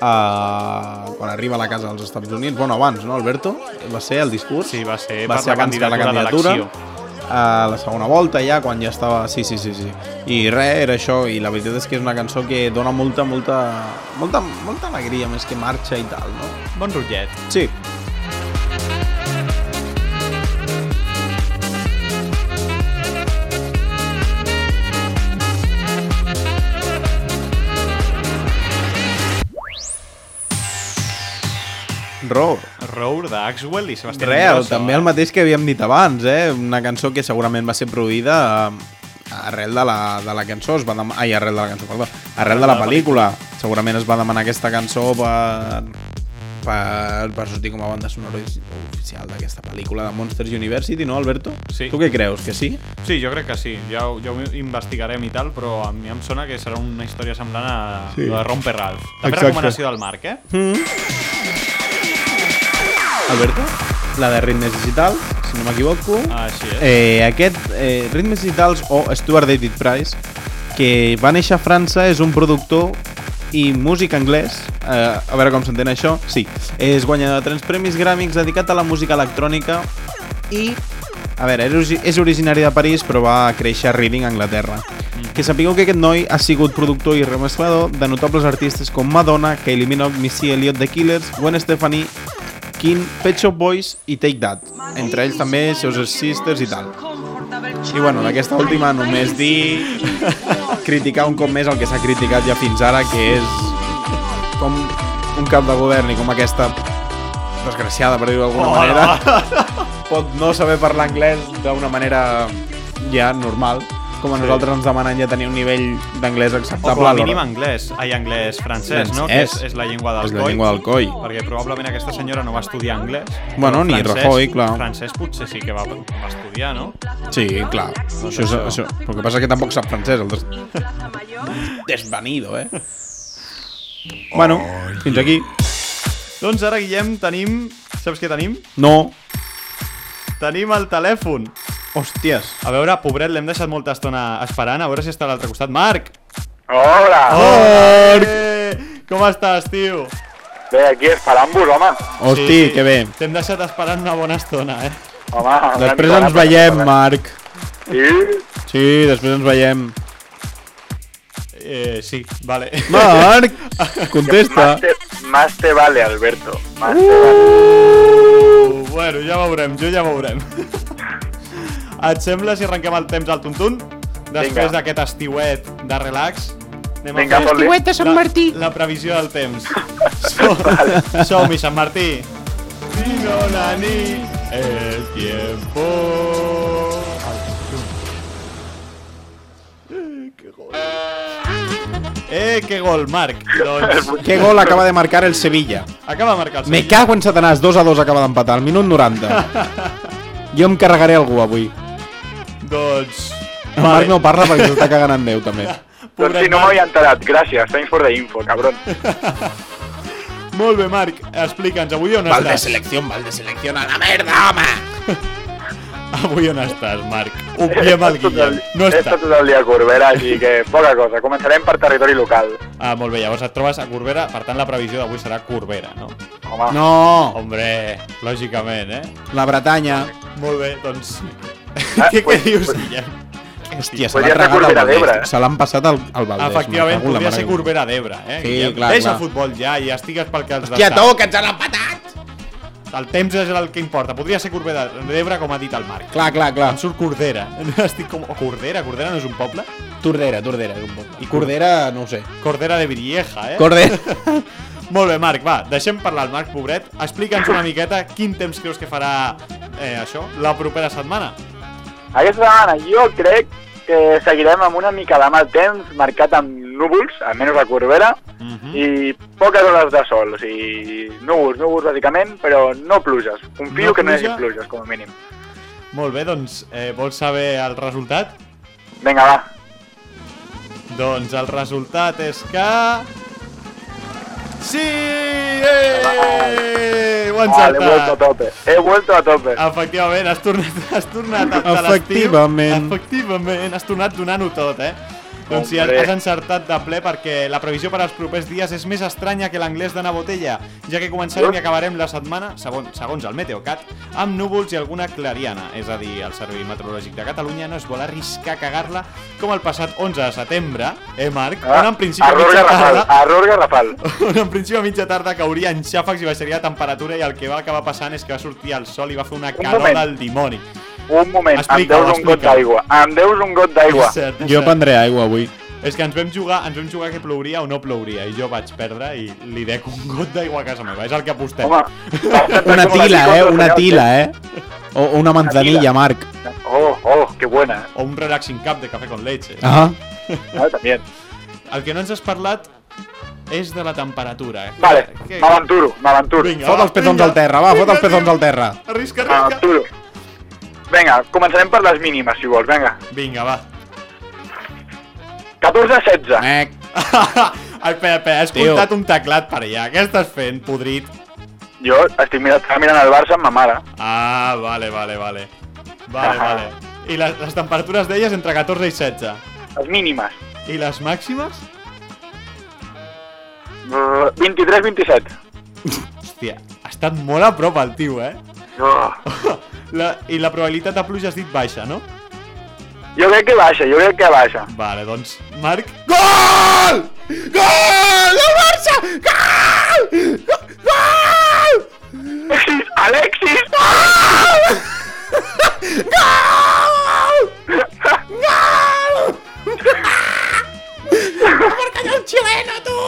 eh, quan arriba a la casa dels Estats Units, bueno, abans, no, Alberto? Va ser el discurs? Sí, va ser va per ser la abans de la candidatura candidatura. A la segona volta ja, quan ja estava... Sí, sí, sí, sí. I res, era això, i la veritat és que és una cançó que dona molta, molta, molta, molta alegria, més que marxa i tal, no? Bon rotllet. Sí. Roar. Roar d'Axwell i Sebastián Real, Ingrosso. també el mateix que havíem dit abans, eh? Una cançó que segurament va ser produïda eh, arrel de la, de la cançó, es va dem... Ai, arrel de la cançó, perdó. Arrel de la pel·lícula. Segurament es va demanar aquesta cançó per, per, per sortir com a banda sonora oficial d'aquesta pel·lícula de Monsters University, no, Alberto? Sí. Tu què creus, que sí? Sí, jo crec que sí. Ja, ja ho investigarem i tal, però a mi em sona que serà una història semblant a Sí. la de Romper Ralph. També Exacte. recomanació del Marc, eh? Mm. Alberto? La de Ritmes Digital, si no m'equivoco. Així és. Eh, aquest, eh, Ritmes Digitals o Stuart David Price, que va néixer a França, és un productor i músic anglès. Eh, a veure com s'entén això. Sí, és guanyador de tres premis Grammys dedicat a la música electrònica i a veure, és origi- és originari de París però va créixer a Reading, Anglaterra. Que sapigueu que aquest noi ha sigut productor i remesclador de notables artistes com Madonna, Kylie Minogue, Missy Elliott, The Killers, Gwen Stefani, King, Pet Shop Boys i Take That. Entre ells també Seus Sisters i tal. I bueno, d'aquesta última només dir criticar un cop més el que s'ha criticat ja fins ara, que és com un cap de govern i com aquesta desgraciada, per dir-ho d'alguna manera, pot no saber parlar anglès d'una manera ja normal, com a Sí. nosaltres ens demanen ja tenir un nivell d'anglès O acceptable. com a mínim anglès, ai, anglès francès, no? Que Francès. és, és la llengua del És la llengua del coi. Perquè probablement aquesta senyora no va estudiar anglès. Bueno, ni Rajoy, clar. Francès potser sí que va, va estudiar, no? Sí, clar. Això és, això. El que passa és que tampoc sap francès. El des... Desvenido, eh? Bueno, fins aquí. Doncs ara, Guillem, tenim... Saps què tenim? No. Tenim el telèfon. Hòsties. A veure, pobret, l'hem deixat molta estona esperant, a veure si està a l'altre costat. Marc! Hola! Marc! Com estàs, tio? Bé, aquí esperant-vos, home. Hosti, que bé. T'hem deixat esperant una bona estona, eh? Home, una Després ens veiem, Marc. Sí? Sí, després ens veiem. Eh, sí, vale. Marc, contesta. Más te, más te vale, Alberto. Más te vale. Uh, bueno, ja veurem, jo ja veurem. Et sembla si arrenquem el temps al tuntun? Després d'aquest estiuet de relax? Anem Vinga, a fer. Estiuet de Sant la- Martí. La, previsió del temps. Som- Som-hi, Sant Martí. Vino la nit, el tiempo... Eh, que gol, Marc. Doncs... Què gol acaba de marcar el Sevilla? Acaba de marcar el Me cago en Satanàs, 2 a 2 acaba d'empatar, al minut 90. Jo em carregaré algú avui. Doncs... El Marc no parla perquè s'està cagant en Déu, també. Doncs si no m'havia enterat, gràcies. Thanks for the info, cabron. Molt bé, Marc, explica'ns, avui on Val de estàs? selecció, val de selecció, a la merda, home! Avui on estàs, Marc? Obviem el Guillem. No He està. estat tot el dia a Corbera, així que poca cosa. Començarem per territori local. Ah, molt bé, llavors et trobes a Corbera, per tant la previsió d'avui serà Corbera, no? Home. No! Hombre, lògicament, eh? La Bretanya. Molt bé, doncs... Ah, què, què pues- dius, pues- Guillem? Hòstia, se Podria l'ha ser tragat al d'Ebre. Se l'han passat al, al Valdés. Efectivament, podria ser Corbera d'Ebre, eh? Sí, Guillem? clar, Deixa clar. el futbol ja i estigues pel que has Hòstia, d'estar. tu, que ens han empatat! El temps és el que importa. Podria ser Corbera d'Ebre, com ha dit el Marc. Clar, clar, clar. Em surt Cordera. Estic com... O Cordera? Cordera no és un poble? Tordera, Tordera, és un poc. I Cordera, no ho sé. Cordera de Virieja, eh? Cordera. Molt bé, Marc, va, deixem parlar el Marc, pobret. Explica'ns una miqueta quin temps creus que farà eh, això la propera setmana. Aquesta setmana jo crec que seguirem amb una mica de mal temps marcat amb núvols, almenys a Corbera, Mhm. i poques hores de sol, o sigui, núvols, núvols bàsicament, però no pluges. Confio No que no hi pluja? hagi pluges, com a mínim. Molt bé, doncs, eh, vols saber el resultat? Vinga, va. Doncs el resultat és que... Sí! Eh! Ho he Vale, he vuelto a tope. He vuelto a tope. Efectivament, has tornat, has tornat a, a l'estiu. Efectivament. Efectivament, has tornat donant-ho tot, eh? Doncs sí, has, encertat de ple perquè la previsió per als propers dies és més estranya que l'anglès d'Anna Botella, ja que començarem i acabarem la setmana, segons, segons el Meteocat, amb núvols i alguna clariana. És a dir, el Servei Meteorològic de Catalunya no es vol arriscar a cagar-la com el passat 11 de setembre, eh, Marc? Ah, on en principi a mitja garrafal, tarda... error garrafal. On en principi a mitja tarda cauria en xàfecs i baixaria la temperatura i el que va acabar passant és que va sortir el sol i va fer una calor moment. del dimoni. Un moment, em Explica-ho, deus un got d'aigua. Em deus un got d'aigua. Jo prendré aigua avui. És que ens vam jugar, ens vam jugar que plouria o no plouria i jo vaig perdre i li dec un got d'aigua a casa meva. És el que apostem. Home, Una tila, eh? Una tila, eh? O una manzanilla, Marc. Oh, oh, qué buena. O un relaxing cup de café con leche. Ah. Ah, también. El que no ens has parlat és de la temperatura. Eh? Vale, Que- m'aventuro, m'aventuro. Fot els pezons al terra, va, fot els pezons al terra. Arrisca, M'aventuro. Vinga, començarem per les mínimes, si vols, vinga. Vinga, va. 14-16. Mec. Ai, espera, espera, has Tio. comptat un teclat per allà. Què estàs fent, podrit? Jo estic mirant, estava mirant el Barça amb ma mare. Ah, vale, vale, vale. Vale, vale. I les, les temperatures deies entre 14 i 16. Les mínimes. I les màximes? Uh, 23-27. Hòstia, ha estat molt a prop el tio, eh? Oh. La, I la probabilitat de pluja has dit baixa, no? Jo crec que baixa, jo crec que baixa. Vale, doncs, Marc... Gol! Gol! El Barça! Gol! Gol! Alexis! Gol! Gol! Gol! Ha marcat el xileno, tu!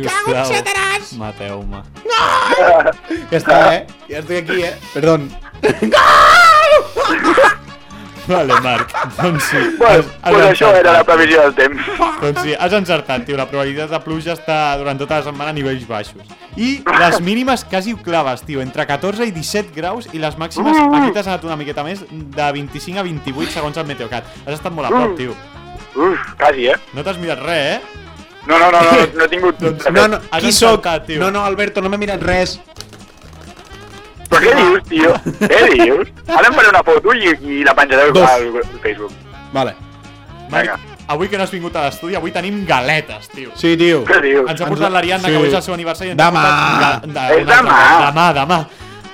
Cago en Satanàs! Mateu-me. Ja està, eh? Ja estic aquí, eh? Perdón. Vale, Marc, doncs sí. Bueno, Has- has pues això era la previsió del temps. Doncs sí, has encertat, tio. La probabilitat de pluja està durant tota la setmana a nivells baixos. I les mínimes quasi ho claves, tio. Entre 14 i 17 graus i les màximes, aquí t'has anat una miqueta més, de 25 a 28 segons el Meteocat. Has estat molt a prop, tio. Uf, quasi, eh? No t'has mirat res, eh? No, no, no, no, no he tingut... No, no, Has qui sóc? encertat, tio. No, no, Alberto, no m'he mirat res. Però què dius, tio? Què dius? Ara em faré una foto i, i la penjaré Dos. al, Facebook. Vale. Marc, avui que no has vingut a l'estudi, avui tenim galetes, tio. Sí, tio. Què dius? Ens ha portat l'Ariadna, Sí. que avui és el seu aniversari. Demà. És demà. Demà, demà.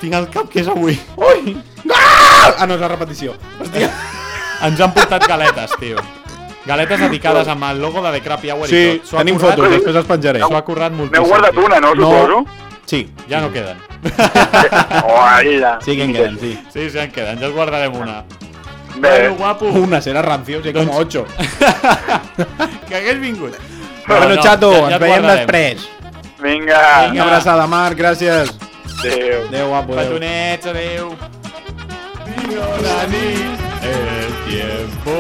Tinc el cap que és avui. Ui! Ah, no, és la repetició. Hòstia. Ens han portat galetes, tio. Galetes dedicades amb el logo de The Crappy Hour Sí, i tot. Ha tenim currat- fotos, després les penjaré. S'ho ha currat moltíssim. N'heu guardat una, no, suposo? Sí. Ja no queden. Hola. Sí que en queden, sí. Sí, sí, en queden. Ja els guardarem una. Bé. Bueno, guapo. Una serà rancio, sí, com Doncs- ocho. Que hagués vingut. bueno, xato, ja- ja ens veiem després. Vinga. Una abraçada, Marc, gràcies. Adéu. Adéu, guapo, adéu. Petonets, adéu. Vino la nit, el tiempo.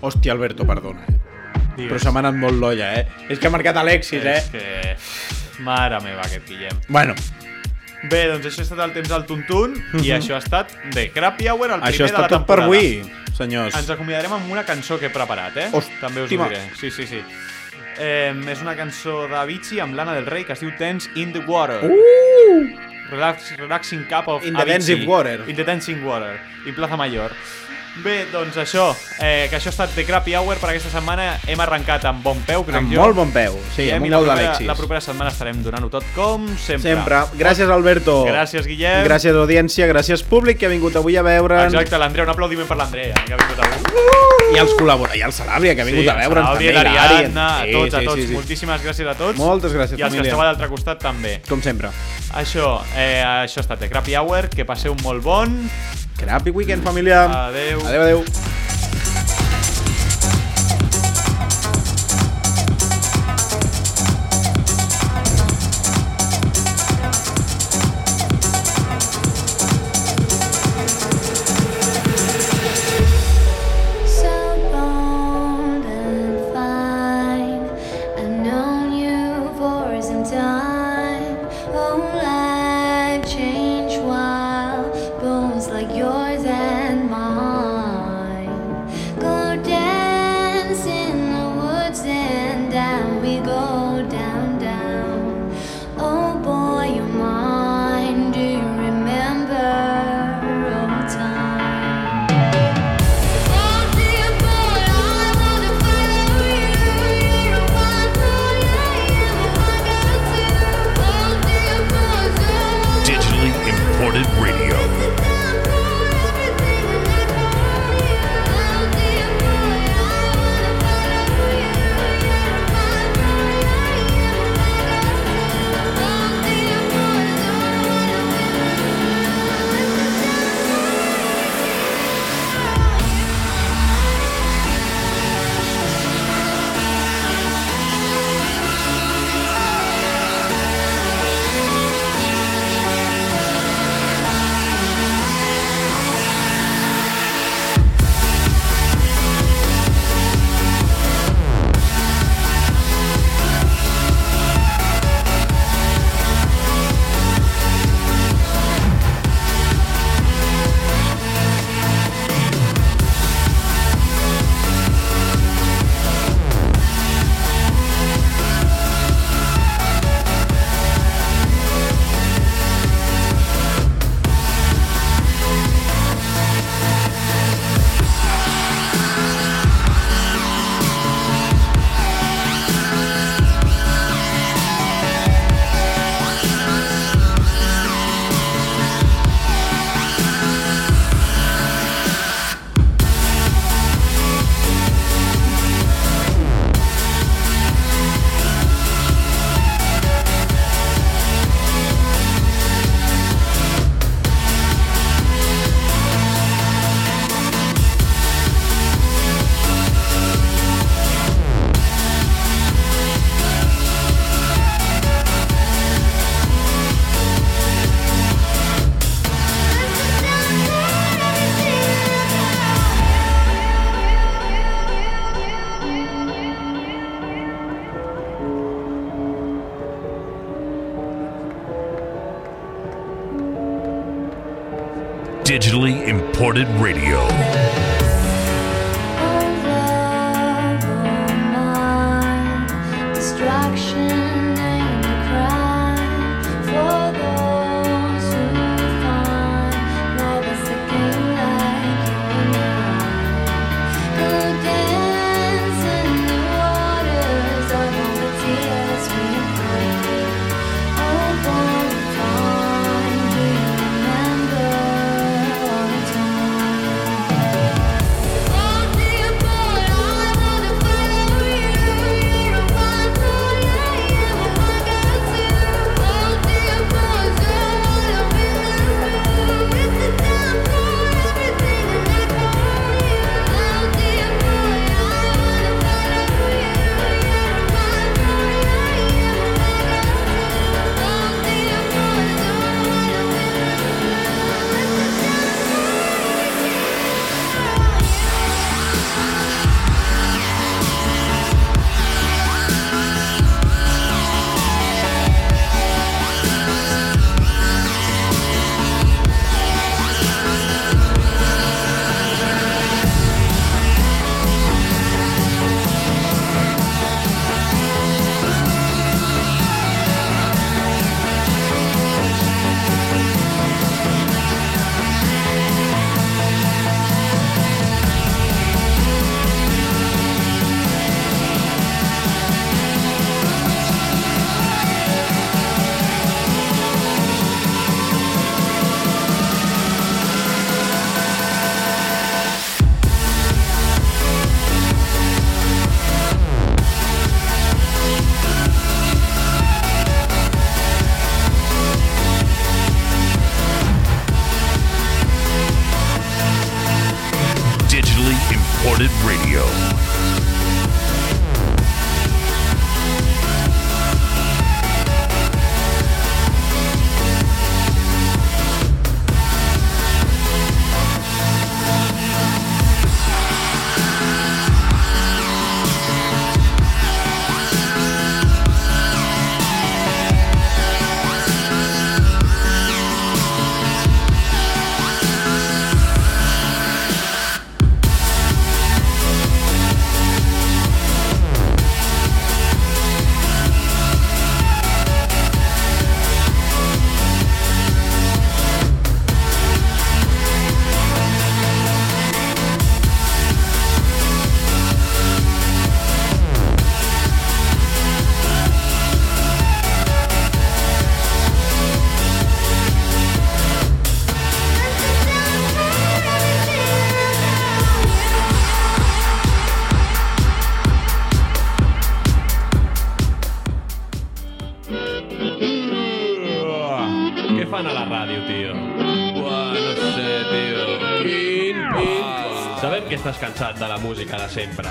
Hòstia, Alberto, perdona. Eh. Però se m'ha anat molt l'olla, eh? És que ha marcat Alexis, eh? És que... Mare meva, aquest Guillem. Bueno, Bé, doncs això ha estat el temps del Tuntun i això ha estat The Crappy Hour, el primer això de està la tot per temporada. avui, senyors. Ens acomiadarem amb una cançó que he preparat, eh? Hòstima. També us ho diré. Sí, sí, sí. Eh, és una cançó d'Avicii amb l'Anna del Rei que es diu Dance in the Water. Uh! Relax, relaxing Cup of In the Avicii. Dancing Water. In the Dancing Water. I Plaza Mayor. Bé, doncs això, eh, que això ha estat The Crappy Hour per aquesta setmana. Hem arrencat amb bon peu, crec Amb jo. molt bon peu, sí, Guillem, amb i un propera- d'Alexis. La propera setmana estarem donant-ho tot com sempre. Sempre. Gràcies, Alberto. Gràcies, Guillem. Gràcies, audiència. Gràcies, públic, que ha vingut avui a veure'ns. Exacte, l'Andrea, un aplaudiment per l'Andrea, que ha vingut avui. I els col·laboradors. I el Salàbria, que ha vingut sí, a veure'ns també. i l'Ariadna, a Sí, tots, a sí, tots. sí, sí. Moltíssimes gràcies a tots. Moltes gràcies, I els que família. esteu a l'altre costat també. Com sempre. Això, eh, això ha estat The Crappy Hour, que passeu un molt bon. Que happy weekend, familia. Adeu. Adeu, adeu. Radio. complicada sempre.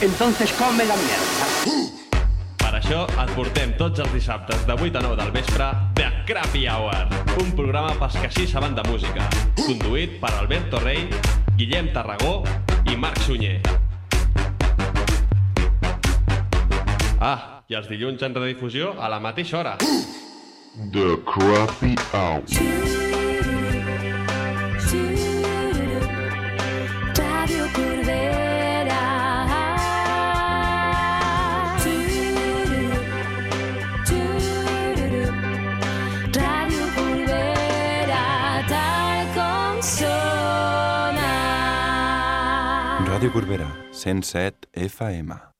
Entonces come la mierda. Per això et portem tots els dissabtes de 8 a 9 del vespre The Crappy Hour, un programa pels que sí saben de música, conduït per Albert Rey, Guillem Tarragó i Marc Sunyer. Ah, i els dilluns en redifusió a la mateixa hora. The Crappy Hour. Corberà, 107 FM.